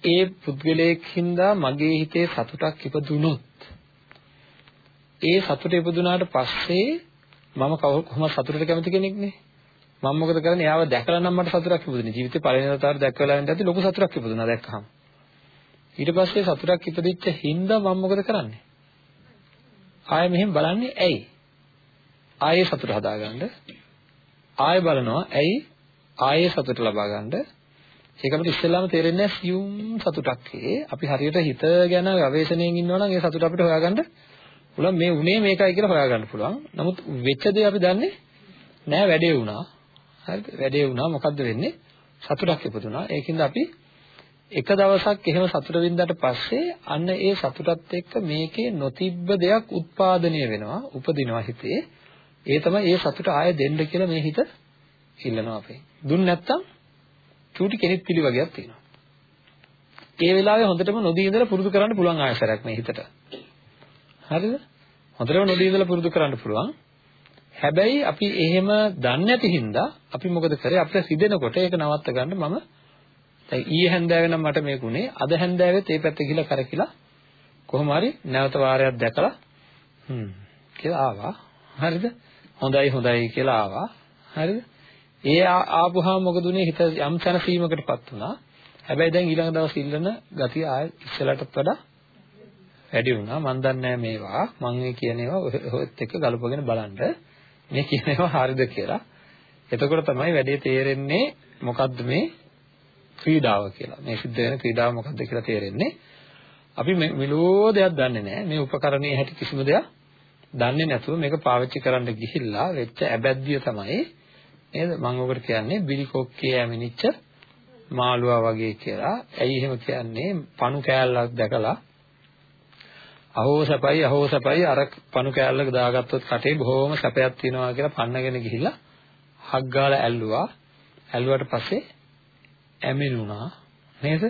ඒ පුද්ගලයෙක් හින්දා මගේ හිතේ සතුටක් ඉපදුනොත් ඒ සතුට ඉපදුනාට පස්සේ මම කොහොමද සතුටට කැමති කෙනෙක් නේ. මම මොකද කරන්නේ? එයාව දැකලා නම් මට සතුටක් ඉපදුනේ. ජීවිතේ පළවෙනි වතාවට දැක්කලා ඉඳන් ඇති ලොකු සතුටක් ඉපදුනා දැක්කහම. ඊට පස්සේ සතුටක් ඉපදිච්ච හින්දා මම මොකද කරන්නේ? ආයෙ මෙහෙම බලන්නේ ඇයි? ආයෙ සතුට හදාගන්න ආයෙ බලනවා ඇයි ආයෙ සතුට ලබා ගන්න? ඒක අපිට ඉස්සෙල්ලාම තේරෙන්නේ නැහැ සියුම් සතුටක් ඒ. අපි හරියට හිත ගැන ගවේෂණයෙන් ඉන්නවා නම් ඒ සතුට අපිට හොයාගන්න පුළුවන්. මේ උනේ මේකයි කියලා හොයාගන්න පුළුවන්. නමුත් වෙච්ච දේ අපි දන්නේ නැහැ වැඩේ වුණා. හරිද? වැඩේ වුණා. මොකද්ද වෙන්නේ? සතුටක් ඉපදුනා ඒකින්ද අපි එක දවසක් එහෙම සතුට වින්දාට පස්සේ අන්න ඒ සතුටත් එක්ක මේකේ නොතිබ්බ දෙයක් උත්පාදනය වෙනවා උපදිනවා හිතේ. ඒ තමයි ඒ සතුට ආයෙ දෙන්න කියලා මේ හිත ඉල්ලනවා අපේ දුන්න නැත්තම් චූටි කෙනෙක් පිළි වගේක් තියෙනවා. ඒ වෙලාවේ හොඳටම නොදී ඉඳලා පුරුදු කරන්න පුළුවන් ආයසරයක් මේ හිතට. හරිද? හොඳටම නොදී ඉඳලා පුරුදු කරන්න පුළුවන්. හැබැයි අපි එහෙම දන්නේ නැති හින්දා අපි මොකද කරේ අපිට සිදෙනකොට ඒක නවත්ත ගන්න මම දැන් ඊයේ හැන්දෑවේ නම් මට මේකුනේ අද හැන්දෑවෙත් ඒ පැත්ත ගිහලා කරකිලා කොහොම හරි නැවත වාරයක් දැකලා හ්ම් කියලා ආවා හරිද හොඳයි හොඳයි කියලා ආවා හරිද ඒ ආපුහම මොකද උනේ හිත යම් සැනසීමකටපත් වුණා. හැබැයි දැන් ඊළඟ දවස් ඉල්ලන ගතිය ආයෙ ඉස්සෙල්ලටත් වඩා වැඩි වුණා. මන් දන්නේ මේවා මම මේ කියන ඒවා ඔයත් එක්ක ගලපගෙන බලන්න මේ කියන ඒවා හරිද කියලා. එතකොට තමයි වැඩේ තේරෙන්නේ මොකද්ද මේ ක්‍රීඩාව කියලා. මේ සිද්ධ වෙන ක්‍රීඩාව මොකද්ද කියලා තේරෙන්නේ. අපි මෙලෝ දෙයක් දන්නේ නැහැ. මේ උපකරණයේ හැටි කිසිම දෙයක් දන්නේ නැතුව මේක පාවිච්චි කරන්න ගිහිල්ලා වෙච්ච ඇබැද්දිය තමයි නේද මම ඔකට කියන්නේ බිලි කොක්කේ ඇමිනිච්ච මාළුවා වගේ කියලා. ඇයි එහෙම කියන්නේ? පණු කෑල්ලක් දැකලා අහෝ සැපයි අහෝ සැපයි අර පණු කෑල්ලක දාගත්තොත් කටේ බොහොම සැපයක් තියෙනවා කියලා පන්නගෙන ගිහිල්ලා හක් ගාලා ඇල්ලුවා. ඇල්ලුවාට පස්සේ ඇමිනුණා නේද?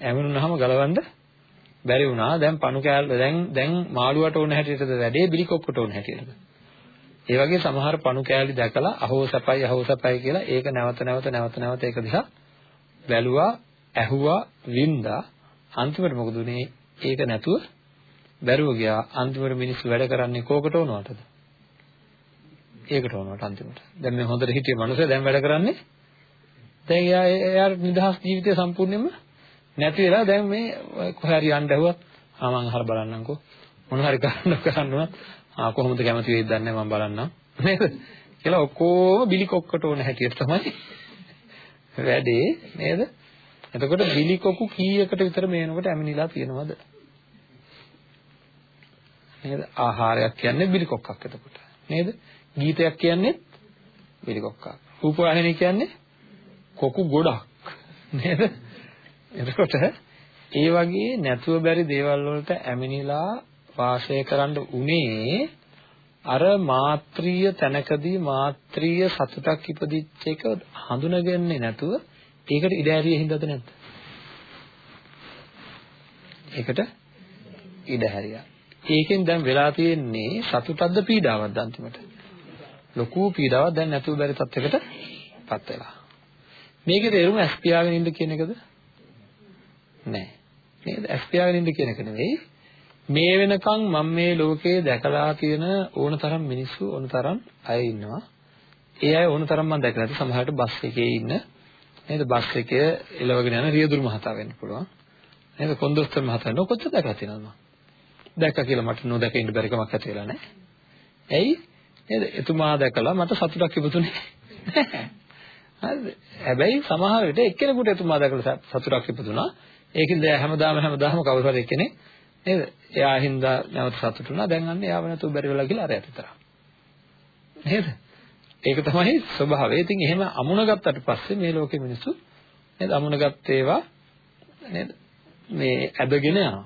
ඇමිනුනහම ගලවන්න බැරි වුණා. දැන් පණු කෑල්ල දැන් දැන් මාළුවට ඕන හැටියටද වැඩේ බිලි කොක්කට ඕන හැටියටද? ඒ වගේ සමහර පණු කෑලි දැකලා අහෝ සපයි අහෝ සපයි කියලා ඒක නැවත නැවත නැවත නැවත ඒක දිහා බැලුවා ඇහුවා වින්දා. අන්තිමට මොකද උනේ? ඒක නැතුව බැරුව ගියා. අන්තිමට මිනිස්සු වැඩ කරන්නේ කෝකට වුණාටද ඒකට වුණාට අන්තිමට. දැන් මේ හොඳට හිටිය මනුස්සය දැන් වැඩ කරන්නේ? දැන් එයා එයා නිදහස් ජීවිතය සම්පූර්ණයෙන්ම නැති වෙලා දැන් මේ කොහේ හරි යන්න ඇහුවත් ආ මං අහලා බලන්නම්කෝ. මොන හරි කරන්න කරන්න උනත් ආ කොහොමද කැමති වෙයිද? දන්නේ මම බලන්නම්. නේද? කියලා ඔක්කොම බිලි කොක්කට ඕන හැටියට තමයි වැඩේ නේද? එතකොට බිලි කොකු කීයකට විතර මේනකොට ඇමිනිලා තියෙනවද? නේද? ආහාරයක් කියන්නේ බිලි කොක්කක් එතකොට නේද? ගීතයක් කියන්නේ බිලි කොක්කක්. රූපවාහිනිය කියන්නේ කොකු ගොඩක් නේද? එතකොට ඒ වගේ නැතුව බැරි දේවල් වලට ඇමිනිලා වාසය කරන්න උනේ අර මාත්‍රීය තැනකදී මාත්‍රීය සතුටක් ඉපදිච්ච එක හඳුනගන්නේ නැතුව ඒකට ඉඩ ඇරියෙ හින්දාද නැද්ද? ඒකට ඉඩ හැරියා. ඒකෙන් දැන් වෙලා තියෙන්නේ සතුටක්ද පීඩාවක්ද අන්තිමට? ලොකු පීඩාවක් දැන් නැතුව බැරි තත්යකට පත් වෙලා. මේකේ තේරුම ඇස් පියාගෙන ඉන්න කියන එකද? නෑ. නේද? ඇස් පියාගෙන ඉන්න කියන එක නෙවෙයි. මේ වෙනකන් මම මේ ලෝකේ දැකලා තියෙන ඕන තරම් මිනිස්සු ඕන තරම් අය ඉන්නවා. ඒ අය ඕන තරම් මම දැකලා නැති සමහරට බස් එකේ ඉන්න නේද බස් එකේ එලවගෙන යන රියදුරු මහතා වෙන්න පුළුවන්. නේද කොන්දොස්තර මහතා වෙන්න කොච්චර දැකලා තියෙනවද මම? දැක්කා කියලා මට නොදැක ඉන්න බැරි කමක් ඇති වෙලා නැහැ. ඇයි? නේද? එතුමා දැකලා මට සතුටක් ඉපදුනේ නැහැ. හරිද? හැබැයි සමහර විට එක්කෙනෙකුට එතුමා දැකලා සතුටක් ඉපදුනා. ඒකින්ද හැමදාම හැමදාම කවුරු හරි එක්කෙනෙක් නේද? එයා හින්දා නැවත සතුටු වුණා. දැන් අන්නේ යාව නැතුව බැරි වෙලා කියලා අරයට තරම්. නේද? ඒක තමයි ස්වභාවය. ඉතින් එහෙම අමුණ ගත්තට පස්සේ මේ ලෝකෙ මිනිස්සු නේද අමුණ ගත්ත ඒවා නේද? මේ ඇදගෙන යනවා.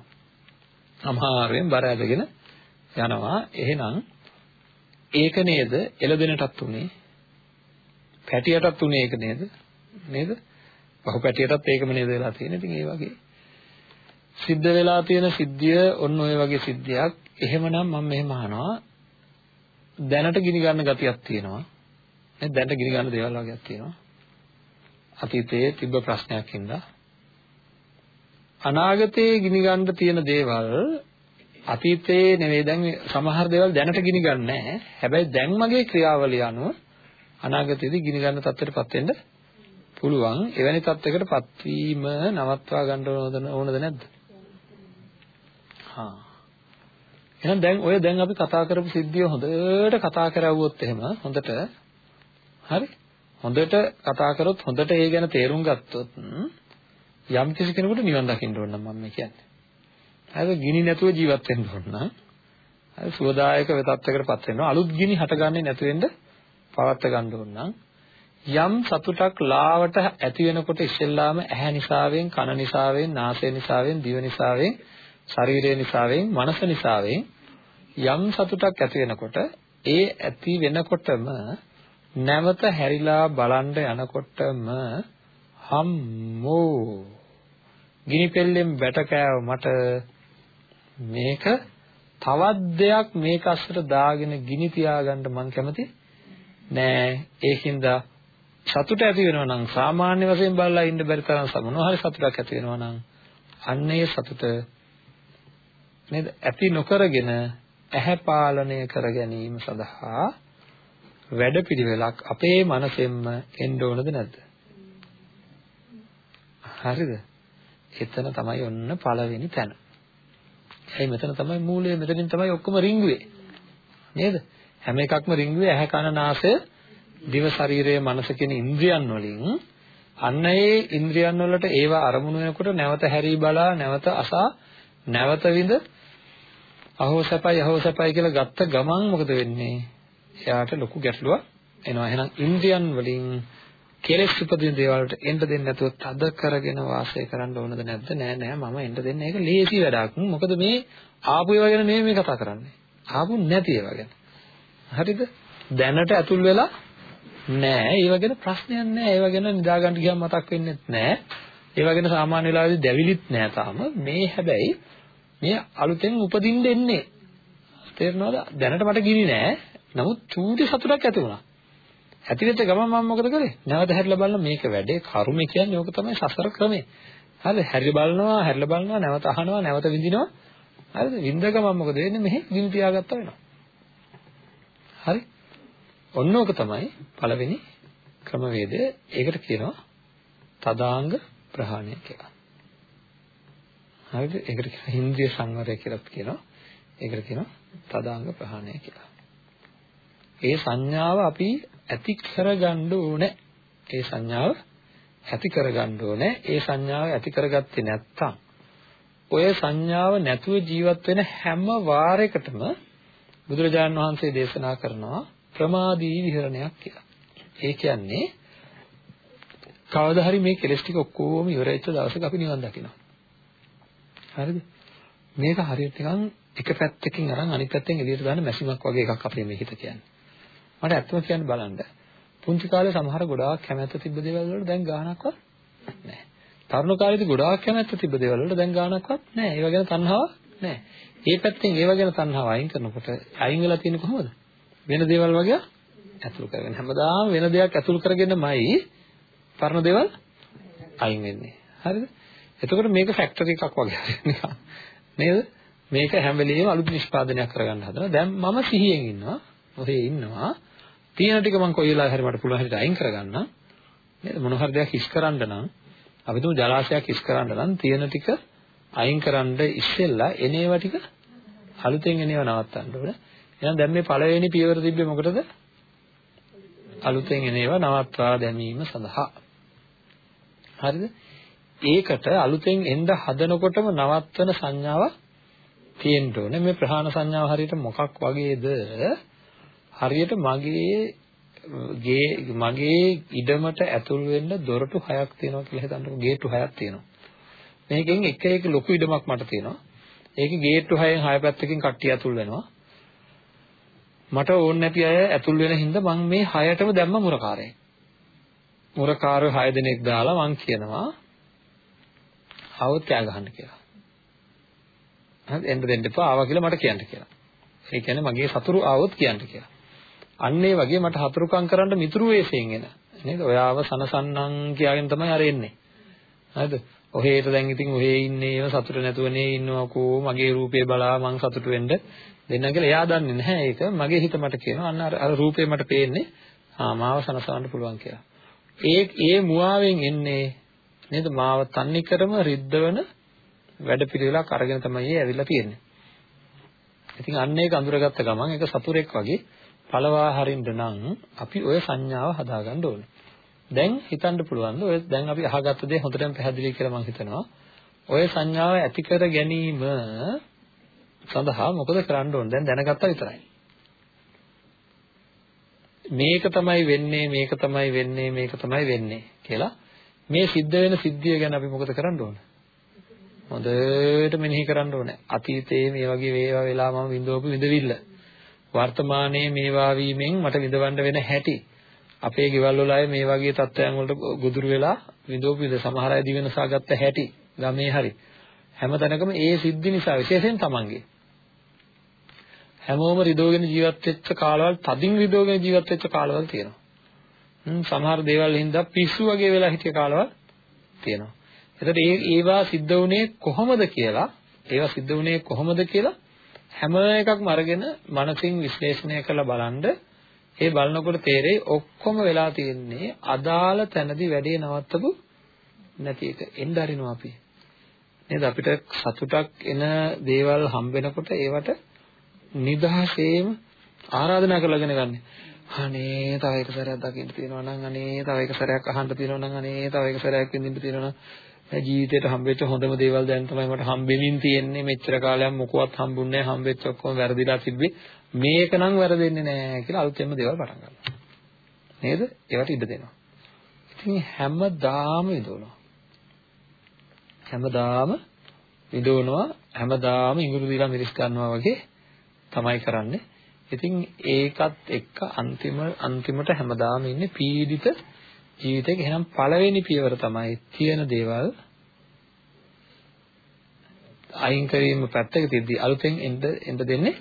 අමාරුවෙන් බර ඇදගෙන යනවා. එහෙනම් ඒක නේද එළදෙනටත් උනේ? පැටියටත් උනේ ඒක නේද? නේද? බහු පැටියටත් ඒකම නේද වෙලා තියෙන්නේ. ඉතින් ඒ වගේ සිද්ධ වෙලා තියෙන සිද්ධිය ඔන්න ඔය වගේ සිද්ධියක්. එහෙමනම් මම මෙහෙම අහනවා දැනට ගිනි ගන්න ගතියක් තියෙනවා. නේද? දැනට ගිනි ගන්න දේවල් වගේක් තියෙනවා. අතීතයේ තිබ්බ ප්‍රශ්නයක් හින්දා අනාගතයේ ගිනි ගන්න තියෙන දේවල් අතීතයේ නෙවෙයි දැන් සමහර දේවල් දැනට ගිනි ගන්න නැහැ. හැබැයි දැන් මගේ ක්‍රියාවලිය අනුව අනාගතයේදී ගිනි ගන්න තත්ත්වයටපත් වෙන්න පුළුවන්. එවැනි තත්ත්වයකටපත් වීම නවත්වා ගන්න ඕනද ඕනද නැද්ද? හා. එහෙනම් දැන් ඔය දැන් අපි කතා කරපු සිද්ධිය හොඳට කතා කරවුවොත් එහෙම හොඳට හරි හොඳට කතා කරොත් හොඳට ඒ ගැන තේරුම් ගත්තොත් යම් කිසි කෙනෙකුට නිවන් දකින්න ඕන නම් මම කියන්නේ. හරිද? ගිනි නැතුව ජීවත් වෙන්න ඕන නම් හරි සුවදායක වෙතත්වයකටපත් වෙනවා. අලුත් ගිනි හටගන්නේ නැතු වෙන්න පවත් ගන්න ඕන නම් යම් සතුටක් ලාවට ඇති වෙනකොට ඉස්සෙල්ලාම ඇහැ නිසාවෙන්, කන නිසාවෙන්, නාසය නිසාවෙන්, දිව නිසාවෙන්, ශරීරය නිසාවෙන්, මනස නිසාවෙන් යම් සතුටක් ඇති වෙනකොට ඒ ඇති වෙනකොටම නැවත හැරිලා බලන්න යනකොටම හම්මෝ. ගිනි පෙල්ලෙන් බැට කෑව මට මේක තවත් දෙයක් මේක අස්සට දාගෙන ගිනි තියාගන්න මං කැමති නෑ. ඒකින්ද සතුට ඇති වෙනවා නම් සාමාන්‍ය වශයෙන් බලලා ඉන්න බැරි තරම් මොනවා හරි සතුටක් ඇති වෙනවා නම් අන්න ඒ සතුට නේද ඇති නොකරගෙන ඇහැ පාලනය කර ගැනීම සඳහා වැඩපිළිවෙලක් අපේ මනසෙන්ම එන්න ඕනද නැද්ද? හරිද? එතන තමයි ඔන්න පළවෙනි තැන. එයි මෙතන තමයි මූලය මෙතනින් තමයි ඔක්කොම රිංගුවේ. නේද? හැම එකක්ම රිංගුවේ ඇහැ කන නාසය දිව ශරීරය මනස කියන ඉන්ද්‍රියන් වලින් අන්න ඒ ඉන්ද්‍රියන් වලට ඒවා අරමුණු වෙනකොට නැවත හැරී බලා නැවත අසා නැවත විඳ අහෝ සැපයි අහෝ සැපයි කියලා ගත්ත ගමන් මොකද වෙන්නේ? එයාට ලොකු ගැටලුවක් එනවා. එහෙනම් ඉන්ද්‍රියන් වලින් කෙලෙස් උපදින දේවල් වලට එන්න දෙන්නේ නැතුව තද කරගෙන වාසය කරන්න ඕනද නැද්ද? නෑ නෑ මම එන්න දෙන්නේ. ඒක ලේසි වැඩක්. මොකද මේ ආපු ඒවා ගැන නෙමෙයි මේ කතා කරන්නේ. ආපු නැති ඒවා ගැන. හරිද? දැනට ඇතුල් වෙලා නෑ. ඒව ගැන ප්‍රශ්නයක් නෑ. ඒව ගැන නිදා ගන්න ගියම මතක් වෙන්නේ නෑ. ඒව ගැන සාමාන්‍ය වෙලාවෙදි දැවිලිත් නෑ තාම. මේ හැබැයි මේ අලුතෙන් උපදින්න එන්නේ. තේරෙනවද? දැනට මට ගිනි නෑ. නමුත් චූටි සතුටක් ඇති වුණා. ඇති වෙච්ච ගමන් මම මොකද කරේ? නැවත හැරිලා බලන මේක වැඩේ කර්මය කියන්නේ ඕක තමයි සසර ක්‍රමය. හරිද? හැරිලා බලනවා, හැරිලා බලනවා, නැවත අහනවා, නැවත විඳිනවා. හරිද? විඳ ගමන් මොකද වෙන්නේ? මෙහි ගිනි තියාගත්තා වෙනවා. හරි? ඔන්න ඕක තමයි පළවෙනි ක්‍රමවේදය. ඒකට කියනවා තදාංග ප්‍රහාණය කියලා. හරිද? ඒකට කියනවා ඉන්ද්‍රිය සංවරය කියලා කියනවා. ඒකට කියනවා තදාංග ප්‍රහාණය කියලා. ඒ සංඥාව අපි ඇති කරගන්න ඕනේ. ඒ සංඥාව ඇති කරගන්න ඕනේ. ඒ සංඥාව ඇති කරගත්තේ නැත්නම් ඔය සංඥාව නැතුව ජීවත් වෙන හැම වාරයකටම බුදුරජාණන් වහන්සේ දේශනා කරනවා ප්‍රමාදී විහරණයක් කියලා. ඒ කියන්නේ කවදා හරි මේ කෙලස් ටික ඔක්කොම ඉවර වෙච්ච දවසක අපි නිවන් දකිනවා. හරිද? මේක හරියට නිකන් එක පැත්තකින් අරන් අනිත් පැත්තෙන් එළියට දාන මැෂිමක් වගේ එකක් අපේ මේ හිත කියන්නේ. මට ඇත්තම කියන්න බලන්න. පුංචි කාලේ සමහර ගොඩාක් කැමැත්ත තිබ්බ දේවල් වලට දැන් ගාණක්වත් නැහැ. තරුණ කාලේදී ගොඩාක් කැමැත්ත තිබ්බ දේවල් වලට දැන් ගාණක්වත් නැහැ. ඒව ගැන තණ්හාවක් නැහැ. ඒ පැත්තෙන් ඒව ගැන තණ්හාව අයින් කරනකොට අයින් වෙලා තියෙන්නේ කොහොමද? වෙන දේවල් වගේ ඇතුල් කරගෙන හැමදාම වෙන දෙයක් ඇතුල් කරගෙනමයි පරණ දේවල් අයින් වෙන්නේ. හරිද? එතකොට මේක ෆැක්ටරි එකක් වගේ නිකන් නේද? මේක හැම වෙලෙම අලුත් නිෂ්පාදනයක් කරගන්න හදනවා. දැන් මම සිහියෙන් ඉන්නවා. ඔහේ ඉන්නවා. තියෙන ටික මම කොයි වෙලාවෙ හරි මට පුළුවන් හැටියට අයින් කරගන්න නේද මොන හරි දෙයක් හිස් කරන්න නම් අපි තුමු ජලාශයක් හිස් කරන්න නම් තියෙන ටික අයින් කරන්න ඉස්සෙල්ලා එනේවා ටික අලුතෙන් එනේවා නවත්තන්න ඕන එහෙනම් දැන් මේ පළවෙනි පියවර තිබ්බේ මොකටද? අලුතෙන් එනේවා නවත්වා දැමීම සඳහා. හරිද? ඒකට අලුතෙන් එන්න හදනකොටම නවත්වන සංඥාවක් තියෙන්න ඕනේ. මේ ප්‍රහාණ සංඥාව හරියට මොකක් වගේද? හරියට මගේ ගේ මගේ ඉඩමට ඇතුල් වෙන්න දොරටු හයක් තියෙනවා කියලා හිතන්නකො. ගේට්ටු හයක් තියෙනවා. මේකෙන් එක එක ලොකු ඉඩමක් මට තියෙනවා. ඒකේ ගේට්ටු හයෙන් හය පැත්තකින් කට්ටිය ඇතුල් වෙනවා. මට ඕන නැති අය ඇතුල් වෙන හින්දා මම මේ හයටම දැම්ම මුරකාරයෙක්. මුරකාරයෝ හය දෙනෙක් දාලා මං කියනවා ආවොත් කෑ ගහන්න කියලා. හරි එන්න දෙන්න එපා ආවා කියලා මට කියන්න කියලා. ඒ කියන්නේ මගේ සතුරු ආවොත් කියන්න කියලා. අන්න ඒ වගේ මට හතුරුකම් කරන්න මිතුරු වෙස්යෙන් එන. නේද? ඔයාව සනසන්නම් කියාගෙන තමයි අර එන්නේ. හරිද? ඔහෙට දැන් ඉතින් ඔහෙ ඉන්නේ ඒව සතුට නැතුවනේ ඉන්නවකෝ මගේ රූපේ බලා මං සතුට වෙන්න දෙන්න කියලා එයා දන්නේ නැහැ. ඒක මගේ හිත මට කියනවා. අන්න අර රූපේ මට පේන්නේ. ආ මාව සනසවන්න පුළුවන් කියලා. ඒ ඒ මුවාවෙන් එන්නේ නේද? මාව තන්නිකරම රිද්දවන වැඩපිළිවෙලක් අරගෙන තමයි ඒ ඇවිල්ලා තියෙන්නේ. ඉතින් අන්න ඒක අඳුරගත්ත ගමන් ඒක සතුරෙක් වගේ පළවා හරින්න නම් අපි ওই සංඥාව හදාගන්න ඕනේ. දැන් හිතන්න පුළුවන් ඔය දැන් අපි අහගත්ත දේ හොඳටම පැහැදිලි කියලා මම හිතනවා. ඔය සංඥාව ඇති කර ගැනීම සඳහා මොකද කරන්න ඕන? දැන් දැනගත්තා විතරයි. මේක තමයි වෙන්නේ මේක තමයි වෙන්නේ මේක තමයි වෙන්නේ කියලා මේ සිද්ධ වෙන සිද්ධිය ගැන අපි මොකද කරන්න ඕන? හොඳට මෙනෙහි කරන්න ඕනේ. අතීතයේ මේ වගේ වේවා වෙලා මම විඳවපු විඳවිල්ල. වර්තමානයේ මේවා වීමෙන් මට විඳවන්න වෙන හැටි. අපේ ගෙවල් වල අය මේ වගේ තත්ත්වයන් වලට ගොදුරු වෙලා විඳවපු විඳ සමහර අය දිවෙනසාගත්ත හැටි. ගමේ හරි. හැමතැනකම ඒ සිද්ධි නිසා විශේෂයෙන් තමන්ගේ හැමෝම රිදෝගෙන ජීවත් වෙච්ච කාලවල තදින් රිදෝගෙන ජීවත් වෙච්ච කාලවල තියෙනවා. හ්ම් සමහර දේවල් හින්දා පිස්සු වගේ වෙලා හිටිය කාලවල තියෙනවා. එතකොට ඒ ඒවා සිද්ධ වුණේ කොහොමද කියලා ඒවා සිද්ධ වුණේ කොහොමද කියලා හැම එකක්ම අරගෙන මනසින් විශ්ලේෂණය කරලා බලනද ඒ බලනකොට තේරෙයි ඔක්කොම වෙලා තියෙන්නේ අදාළ තැනදී වැඩේ නවත්තපු නැති එක. එන්න අරිනවා අපි. නේද අපිට සතුටක් එන දේවල් හම්බ වෙනකොට ඒවට නිදහසේම ආරාධනා කරලාගෙන ගන්න. අනේ තව එක සැරයක් දකින්න තියෙනවා නම් අනේ තව එක සැරයක් අහන්න තියෙනවා නම් අනේ තව එක සැරයක් විඳින්න තියෙනවා නම් ජීවිතේට හම්බෙච්ච හොඳම දේවල් දැන් තමයි මට හම්බෙමින් තියෙන්නේ. මෙච්චර කාලයක් මොකවත් හම්බුන්නේ නැහැ. හම්බෙච්ච ඔක්කොම වැරදිලා තිබ්බේ. මේක නම් වැරදෙන්නේ නැහැ කියලා අලුතෙන්ම දේවල් පටන් ගන්නවා. නේද? ඒවට ඉඩ දෙනවා. ඉතින් හැමදාම විදවනවා හැමදාම විදවනවා හැමදාම ඉඟුරු දීලා මිරිස් ගන්නවා වගේ තමයි කරන්නේ ඉතින් ඒකත් එක්ක අන්තිම අන්තිමට හැමදාම ඉන්නේ පීඩිත ජීවිතේක එහෙනම් පළවෙනි පියවර තමයි තියෙන දේවල් අයින් කිරීම පැත්තක තියදී අලුතෙන් එන්න එන්න දෙන්නේ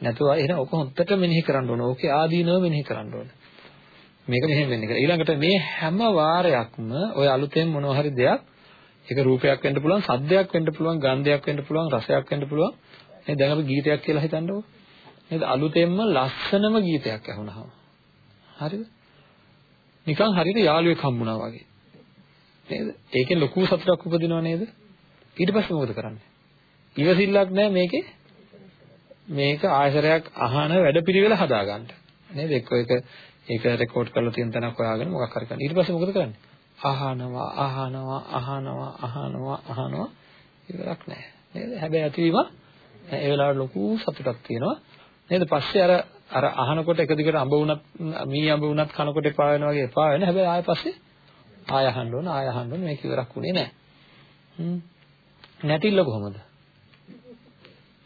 නැතුව එහෙනම් ඔක හොද්දට මෙනෙහි කරන්න ඕන. ඕකේ ආදීනව මෙනෙහි කරන්න ඕන. මේක මෙහෙම වෙන්නේ කියලා. ඊළඟට මේ හැම වාරයක්ම ඔය අලුතෙන් මොනවා හරි දෙයක් ඒක රූපයක් වෙන්න පුළුවන්, සද්දයක් වෙන්න පුළුවන්, ගන්ධයක් වෙන්න පුළුවන්, රසයක් වෙන්න පුළුවන්. නේද? දැන් අපි ගීතයක් කියලා හිතන්නකෝ. නේද? අලුතෙන්ම ලස්සනම ගීතයක් ඇහුණාම. හරිද? නිකන් හරියට යාළුවෙක් හම්බුණා වගේ. නේද? ඒකෙන් ලොකු සතුටක් උපදිනව නේද? ඊට පස්සේ මොකද කරන්නේ? ඉවසිල්ලක් නැහැ මේකේ. මේක ආයතරයක් අහන වැඩපිළිවෙල හදාගන්න. නේද? එක්ක ඒක ඒක රෙකෝඩ් කරලා තියෙන තැනක් හොයාගෙන මොකක් හරි කරන්න. ඊට පස්සේ මොකද කරන්නේ? අහනවා අහනවා අහනවා අහනවා අහනවා ඉවරක් නැහැ. නේද? හැබැයි ඇතිවීම ඒ වෙලාවට ලොකු සතුටක් තියෙනවා. නේද? පස්සේ අර අර අහනකොට එක දිගට අඹ වුණත් මී අඹ වුණත් කනකොට එපා වෙනවා වගේ එපා වෙන හැබැයි ආයෙ පස්සේ ආය අහන්න ඕන ආය අහන්න ඕන මේක ඉවරක් වුණේ නැහැ. හ්ම්. නැටිල්ල කොහොමද?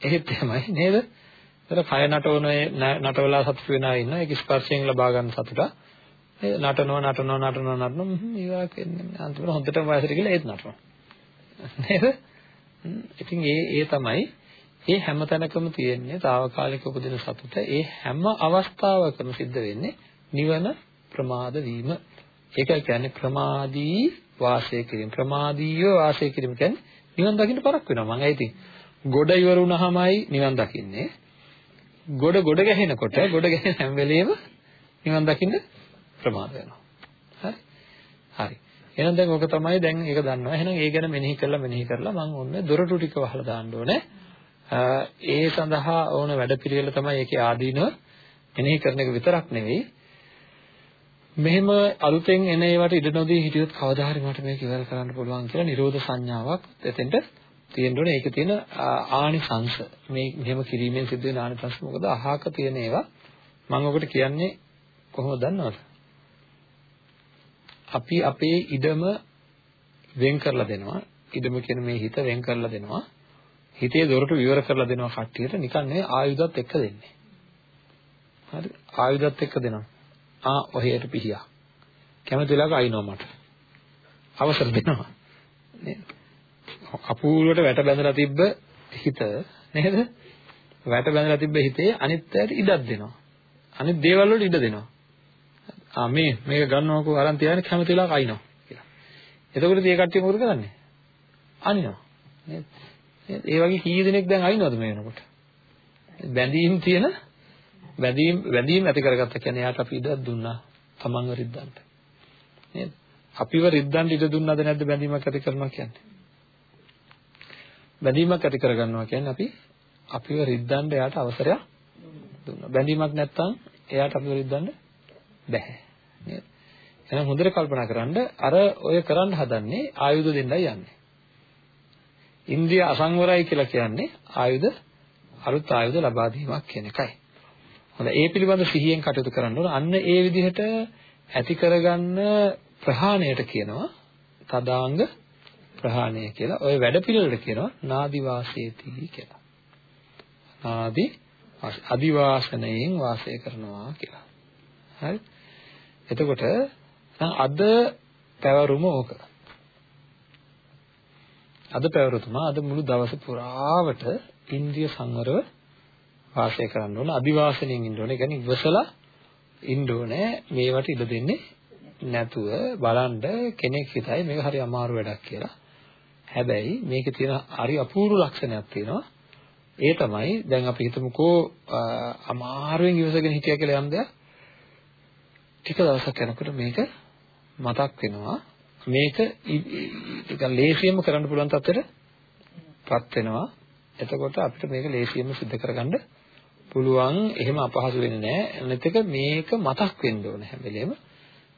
එහෙත් එහෙමයි නේද? ඒතර කය නටවන නටවලා සතුට වෙන අය ඉන්නවා. ඒක ස්පර්ශයෙන් ලබා ගන්න සතුට. ඒ නටනවා නටනවා නටනවා නටනවා ඉවරක් වෙන්නේ අන්තිමට හොඳටම වයසට ගිහලා ඒත් නටනවා. නේද? ඉතින් ඒ ඒ තමයි ඒ හැම තැනකම තියෙන්නේ తాවකාලික උපදින සතුට ඒ හැම අවස්ථාවකම සිද්ධ වෙන්නේ නිවන ප්‍රමාද වීම. ඒකයි කියන්නේ ප්‍රමාදී වාසය කිරීම. ප්‍රමාදීව වාසය කිරීම කියන්නේ නිවන් දකින්න පරක් වෙනවා. මම ඇයිති ගොඩ ඉවර වුණාමයි නිවන් දකින්නේ. ගොඩ ගොඩ ගැහෙනකොට ගොඩ ගැහෙන හැම වෙලෙම නිවන් දකින්න ප්‍රමාද වෙනවා. හරි? හරි. එහෙනම් දැන් ඔක තමයි දැන් ඒක දන්නවා. එහෙනම් ඒ ගැන මෙනෙහි කරලා මෙනෙහි කරලා මම ඔන්න දොරටු ටික වහලා දාන්න ඕනේ. ඒ සඳහා ඕන වැඩපිළිවෙල තමයි ඒකේ ආදීනව මෙනෙහි කරන එක විතරක් නෙවෙයි මෙහෙම අලුතෙන් එන ඒවට ඉඩ නොදී හිටියොත් කවදා හරි මට මේක ඉවර කරන්න පුළුවන් කියලා නිරෝධ සංඥාවක් එතෙන්ට තියෙන්න ඕනේ. ඒකේ තියෙන ආනිසංශ මේ මෙහෙම කිරීමෙන් සිද්ධ වෙන ආනිසංශ මොකද අහක තියෙන ඒවා මම ඔකට කියන්නේ කොහොමද දන්නවද? අපි අපේ ඉඩම වෙන් කරලා දෙනවා. ඉදම කියන මේ හිත වෙන් කරලා දෙනවා. හිතේ දොරටු විවර කරලා දෙනවා කට්ටියට නිකන් නෙවෙයි ආයුධත් එක්ක දෙන්නේ. හරි ආයුධත් එක්ක දෙනවා. ආ ඔහෙට පිහියා. කැමති වෙලාවක අයින්නවා මට. අවසර දෙනවා. නේද? අපූර්වට වැට බැඳලා තිබ්බ හිත නේද? වැට බැඳලා තිබ්බ හිතේ අනිත් පැයට ඉඩක් දෙනවා. අනිත් දේවල් වලට ඉඩ දෙනවා. ආ මේ මේක ගන්නවකෝ අරන් තියාගෙන කැමති වෙලාවක අයින්නවා කියලා. එතකොට මේ කට්ටිය මොකද කරන්නේ? අනිනවා. නේද? ඒ වගේ කී දෙනෙක් දැන් අයින්වද මේ වෙනකොට? බැඳීම් තියෙන බැඳීම් බැඳීම් ඇති කරගත්ත කියන්නේ යාට අපි ඉඩක් දුන්නා තමන්ව රිද්දන්න. නේද? අපිව රිද්දන්න ඉඩ දුන්නාද නැද්ද බැඳීමක් ඇති කරනවා කියන්නේ? බැඳීමක් ඇති කරගන්නවා කියන්නේ අපි අපිව රිද්දන්න එයාට අවසරයක් දුන්නා. බැඳීමක් නැත්නම් එයාට අපිව රිද්දන්න බැහැ. නේද? එහෙනම් හොඳට කල්පනා කරන්න අර ඔය කරන්න හදන්නේ ආයුධ දෙන්නයි යන්නේ. ඉන්ද්‍රිය අසංවරයි කියලා කියන්නේ ආයුධ අලුත් ආයුධ ලබා දීමක් කියන එකයි. හොඳයි ඒ පිළිබඳ සිහියෙන් කටයුතු කරන්න ඕන. අන්න ඒ විදිහට ඇති කරගන්න ප්‍රහාණයට කියනවා තදාංග ප්‍රහාණය කියලා. ওই වැඩ පිළිවෙලට කියනවා නාදි වාසේති කියලා. නාදි අදිවාසනයෙන් වාසය කරනවා කියලා. හරි? එතකොට අද පැවරුම ඕක. අද පැවරුතුමා අද මුළු දවස පුරාවට ඉන්ද්‍රිය සංවරව වාසය කරන්න ඕන අදිවාසණයෙන් ඉන්න ඕනේ. ඒ කියන්නේ ඉවසලා ඉන්න ඕනේ මේවට ඉඩ දෙන්නේ නැතුව බලන්න කෙනෙක් හිතයි මේක හරි අමාරු වැඩක් කියලා. හැබැයි මේකේ තියෙන හරි අපූර්ව ලක්ෂණයක් තියෙනවා. ඒ තමයි දැන් අපි හිතමුකෝ අමාරුවෙන් ඉවසගෙන හිටියා කියලා යම් දෙයක් ටික දවසක් යනකොට මේක මතක් වෙනවා මේක නිකන් ලේසියෙන්ම කරන්න පුළුවන් තත්ත්වයටපත් වෙනවා එතකොට අපිට මේක ලේසියෙන්ම सिद्ध කරගන්න පුළුවන් එහෙම අපහසු වෙන්නේ නැහැ අනිත් එක මේක මතක් වෙන්න ඕන හැම වෙලේම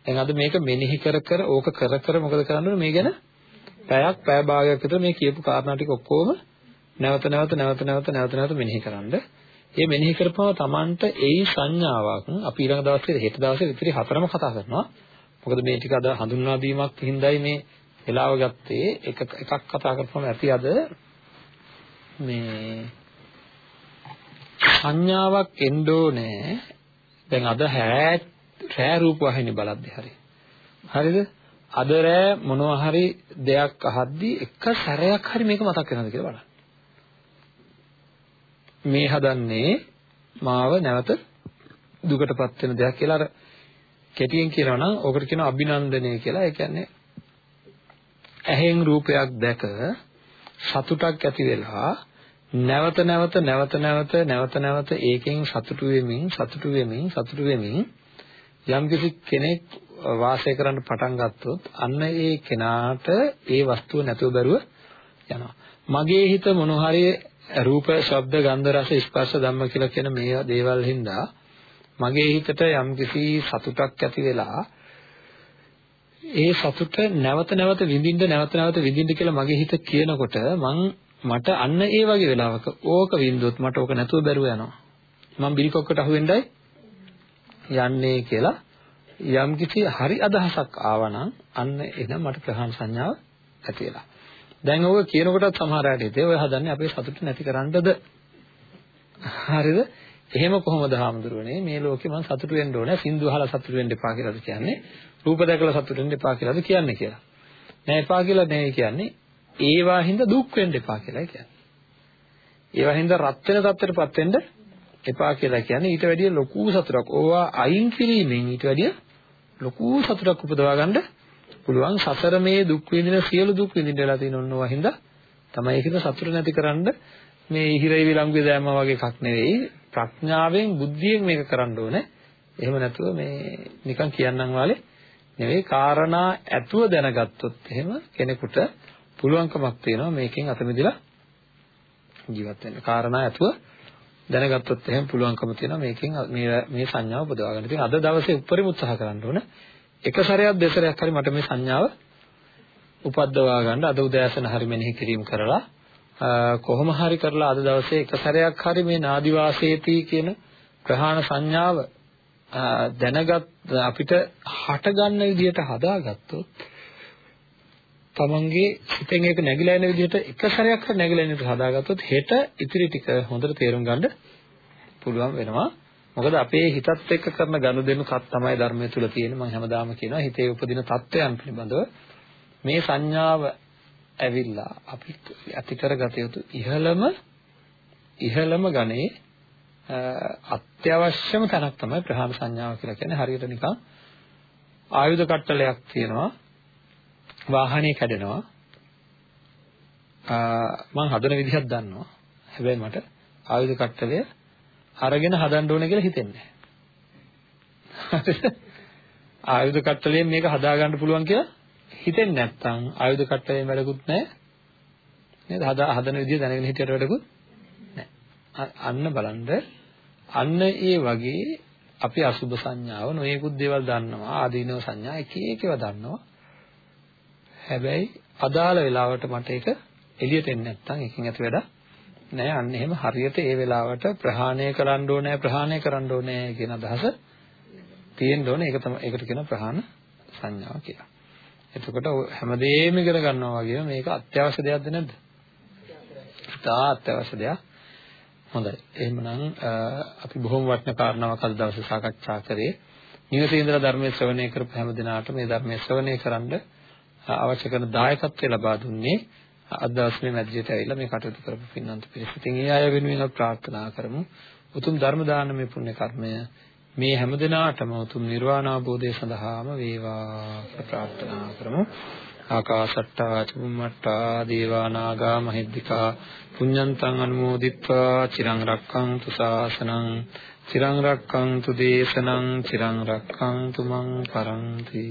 දැන් අද මේක මෙනෙහි කර කර ඕක කර කර මොකද කරන්න ඕනේ මේ ගැන පැයක් පැය භාගයක් විතර මේ කියපු කාරණා ටික ඔක්කොම නැවත නැවත නැවත නැවත නැවත නැවත මෙනෙහි කරන්න. ඒ මෙනෙහි කරපුවම Tamanට එයි සංඥාවක් අපි ඊළඟ දවසේ හෙට දවසේ ඉතිරි හතරම කතා කරනවා. මොකද මේ ටික අද හඳුන්වා දීමක් හින්දායි මේ වෙලාව ගත්තේ එක එකක් කතා කරපුවම ඇති අද මේ සංඥාවක් එන්න ඕනේ. දැන් අද හැ රෑ රූප වහිනී බලද්දි හරි. හරිද? අද රෑ මොනවා හරි දෙයක් අහද්දි එක සැරයක් හරි මේක මතක් වෙනවද කියලා බලන්න. මේ හදන්නේ මාව නැවත දුකටපත් වෙන දෙයක් කියලා අර කෙටියෙන් කියනවා නම් ඕකට කියනවා අභිනන්දනය කියලා. ඒ කියන්නේ ඇහෙන් රූපයක් දැක සතුටක් ඇති වෙලා නැවත නැවත නැවත නැවත නැවත නැවත ඒකෙන් සතුටු වෙමින් සතුටු වෙමින් සතුටු වෙමින් යම් කෙනෙක් වාසය කරන්න පටන් ගත්තොත් අන්න ඒ කෙනාට ඒ වස්තුව නැතුව බැරුව යනවා. මගේ හිත මොන හරි රූප, ශබ්ද, ගන්ධ, රස, ස්පර්ශ ධම්ම කියලා කියන මේ දේවල් හින්දා මගේ හිතට යම්කිසි සතුටක් ඇති වෙලා ඒ සතුට නැවත නැවත විඳින්න නැවත නැවත විඳින්න කියලා මගේ හිත කියනකොට මං මට අන්න ඒ වගේ වෙලාවක ඕක වින්දොත් මට ඕක නැතුව බැරුව යනවා. මං බිරිකොක්කට අහුවෙන්නයි යන්නේ කියලා යම්කිසි හරි අදහසක් ආවනම් අන්න එහෙනම් මට ප්‍රහාණ සංඥාව ඇති වෙලා. දැන් ඔය කියනකොටත් සමහර අයට හිතේ ඔය හදන්නේ අපේ සතුට නැති කරන්නද? හරිද? එහෙම කොහොමද හාමුදුරුවනේ මේ ලෝකේ මම සතුට වෙන්න ඕනේ සින්දු අහලා සතුට වෙන්න එපා කියලාද කියන්නේ? රූප දැකලා සතුට වෙන්න එපා කියලාද කියන්නේ කියලා. නෑ එපා කියලා නෑ කියන්නේ ඒවා හින්දා දුක් වෙන්න එපා කියලා කියන්නේ. ඒවා හින්දා රත් වෙන තත්ත්වයටපත් වෙන්න එපා කියලා කියන්නේ ඊට වැඩිය ලොකු සතුටක්. ඕවා අයින් කිරීමෙන් ඊට වැඩිය ලොකු සතුටක් උපදවා ගන්න පුළුවන් සසර මේ දුක් විඳින සියලු දුක් විඳින්න වෙලා තියෙන ඕනවා හින්දා තමයි ඒකද සතුට නැතිකරන්න මේ ඉහිරේ විලංගුවේ දෑම වගේ එකක් නෙවෙයි ප්‍රඥාවෙන් බුද්ධියෙන් මේක කරන්න ඕනේ එහෙම නැතුව මේ නිකන් කියන්නම් වාලේ නෙවෙයි කාරණා ඇතුව දැනගත්තොත් එහෙම කෙනෙකුට පුළුවන්කමක් තියෙනවා මේකෙන් අත මිදලා ජීවත් වෙන්න කාරණා ඇතුව දැනගත්තොත් එහෙම පුළුවන්කම තියෙනවා මේකෙන් මේ මේ සංඥාව උපදවා ගන්න. ඉතින් අද දවසේ උපරිම උත්සාහ කරන්න ඕන. එක සැරයක් දෙසරයක් හරි මට මේ සංඥාව උපද්දවා ගන්න අද උදෑසන හරි මෙනෙහි කිරීම කරලා කොහොම හරි කරලා අද දවසේ එක සැරයක් හරි මේ නාදිවාසේති කියන ප්‍රහාණ සංඥාව දැනගත් අපිට හටගන්න විදිහට හදාගත්තොත් තමන්ගේ සිතෙන් ඒක නැగిලා එන විදිහට එක සැරයක් හරි නැగిලා එන විදිහට හදාගත්තොත් හෙට ඉතිරි ටික හොඳට තේරුම් ගන්න පුළුවන් වෙනවා. මොකද අපේ හිතත් එක්ක කරන ගනුදෙනුකත් තමයි ධර්මය තුල තියෙන්නේ. මම හැමදාම කියනවා හිතේ උපදින தත්වයන් පිළිබඳව මේ සංඥාව ඇවිල්ලා අපි ඇති කරගත යුතු ඉහළම ඉහළම ගණේ අත්‍යවශ්‍යම තැනක් තමයි ප්‍රහාණ සංඥාව කියලා කියන්නේ. හරියට නිකන් ආයුධ කට්ටලයක් තියෙනවා වාහනේ කැඩෙනවා. මම හදන විදිහක් දන්නවා. හැබැයි මට ආයුධ කට්ටලය අරගෙන හදන්න ඕනේ කියලා හිතෙන්නේ ආයුධ කට්ටලයෙන් මේක හදා ගන්න පුළුවන් කියලා හිතෙන්නේ නැත්නම් ආයුධ කට්ටලයෙන් වැඩකුත් නැහැ. නේද? හදා හදන විදිහ දැනගෙන හිටියට වැඩකුත් නැහැ. අන්න බලන්න. අන්න ඒ වගේ අපි අසුබ සංඥාව නොයෙකුත් දේවල් දන්නවා ආදීනව සංඥා එක එක ඒවා දන්නවා. හැබැයි අදාළ වෙලාවට මට ඒක එළියට එන්නේ නැත්නම් එකකින් ඇති වැඩ නෑ අන්න එහෙම හරියට ඒ වෙලාවට ප්‍රහාණය කරන්න ඕනේ ප්‍රහාණය කරන්න ඕනේ කියන අදහස තියෙන්න ඕනේ. ඒක තමයි ඒකට කියන ප්‍රහාණ සංඥාව කියලා. එතකොට හැමදේම ඉගෙන ගන්නවා වගේම මේක අත්‍යවශ්‍ය දෙයක්ද නැද්ද? ඉතා අත්‍යවශ්‍ය දෙයක්. හොඳයි. එහෙමනම් අපි බොහොම වටින කාරණාවක් අද දවසේ සාකච්ඡා කරේ. නිවසේ ඉඳලා ධර්මයේ ශ්‍රවණය කරපු හැම දිනාටම මේ ධර්මයේ ශ්‍රවණය කරන්න අවශ්‍ය කරන දායකත්වය ලබා දුන්නේ අද දවසේ මැදිරියට ඇවිල්ලා මේ කටයුතු කරපු පින්නන්ත පිරිස. ඉතින් ඒ අය වෙනුවෙන් ප්‍රාර්ථනා කරමු. උතුම් ධර්ම දානමය පුණ්‍ය කර්මය මේ හැම දිනාටම උතුම් නිර්වාණ අවබෝධය සඳහාම වේවා ප්‍රාර්ථනා කරමු. ආකාශට්ටා චුම්මට්ටා දේවා නාග මහිද්దికා පුඤ්ඤන්තං අනුමෝදිත්වා චිරං රක්ඛන්තු ශාසනං චිරං රක්ඛන්තු දේශනං චිරං රක්ඛන්තු මං පරන්ති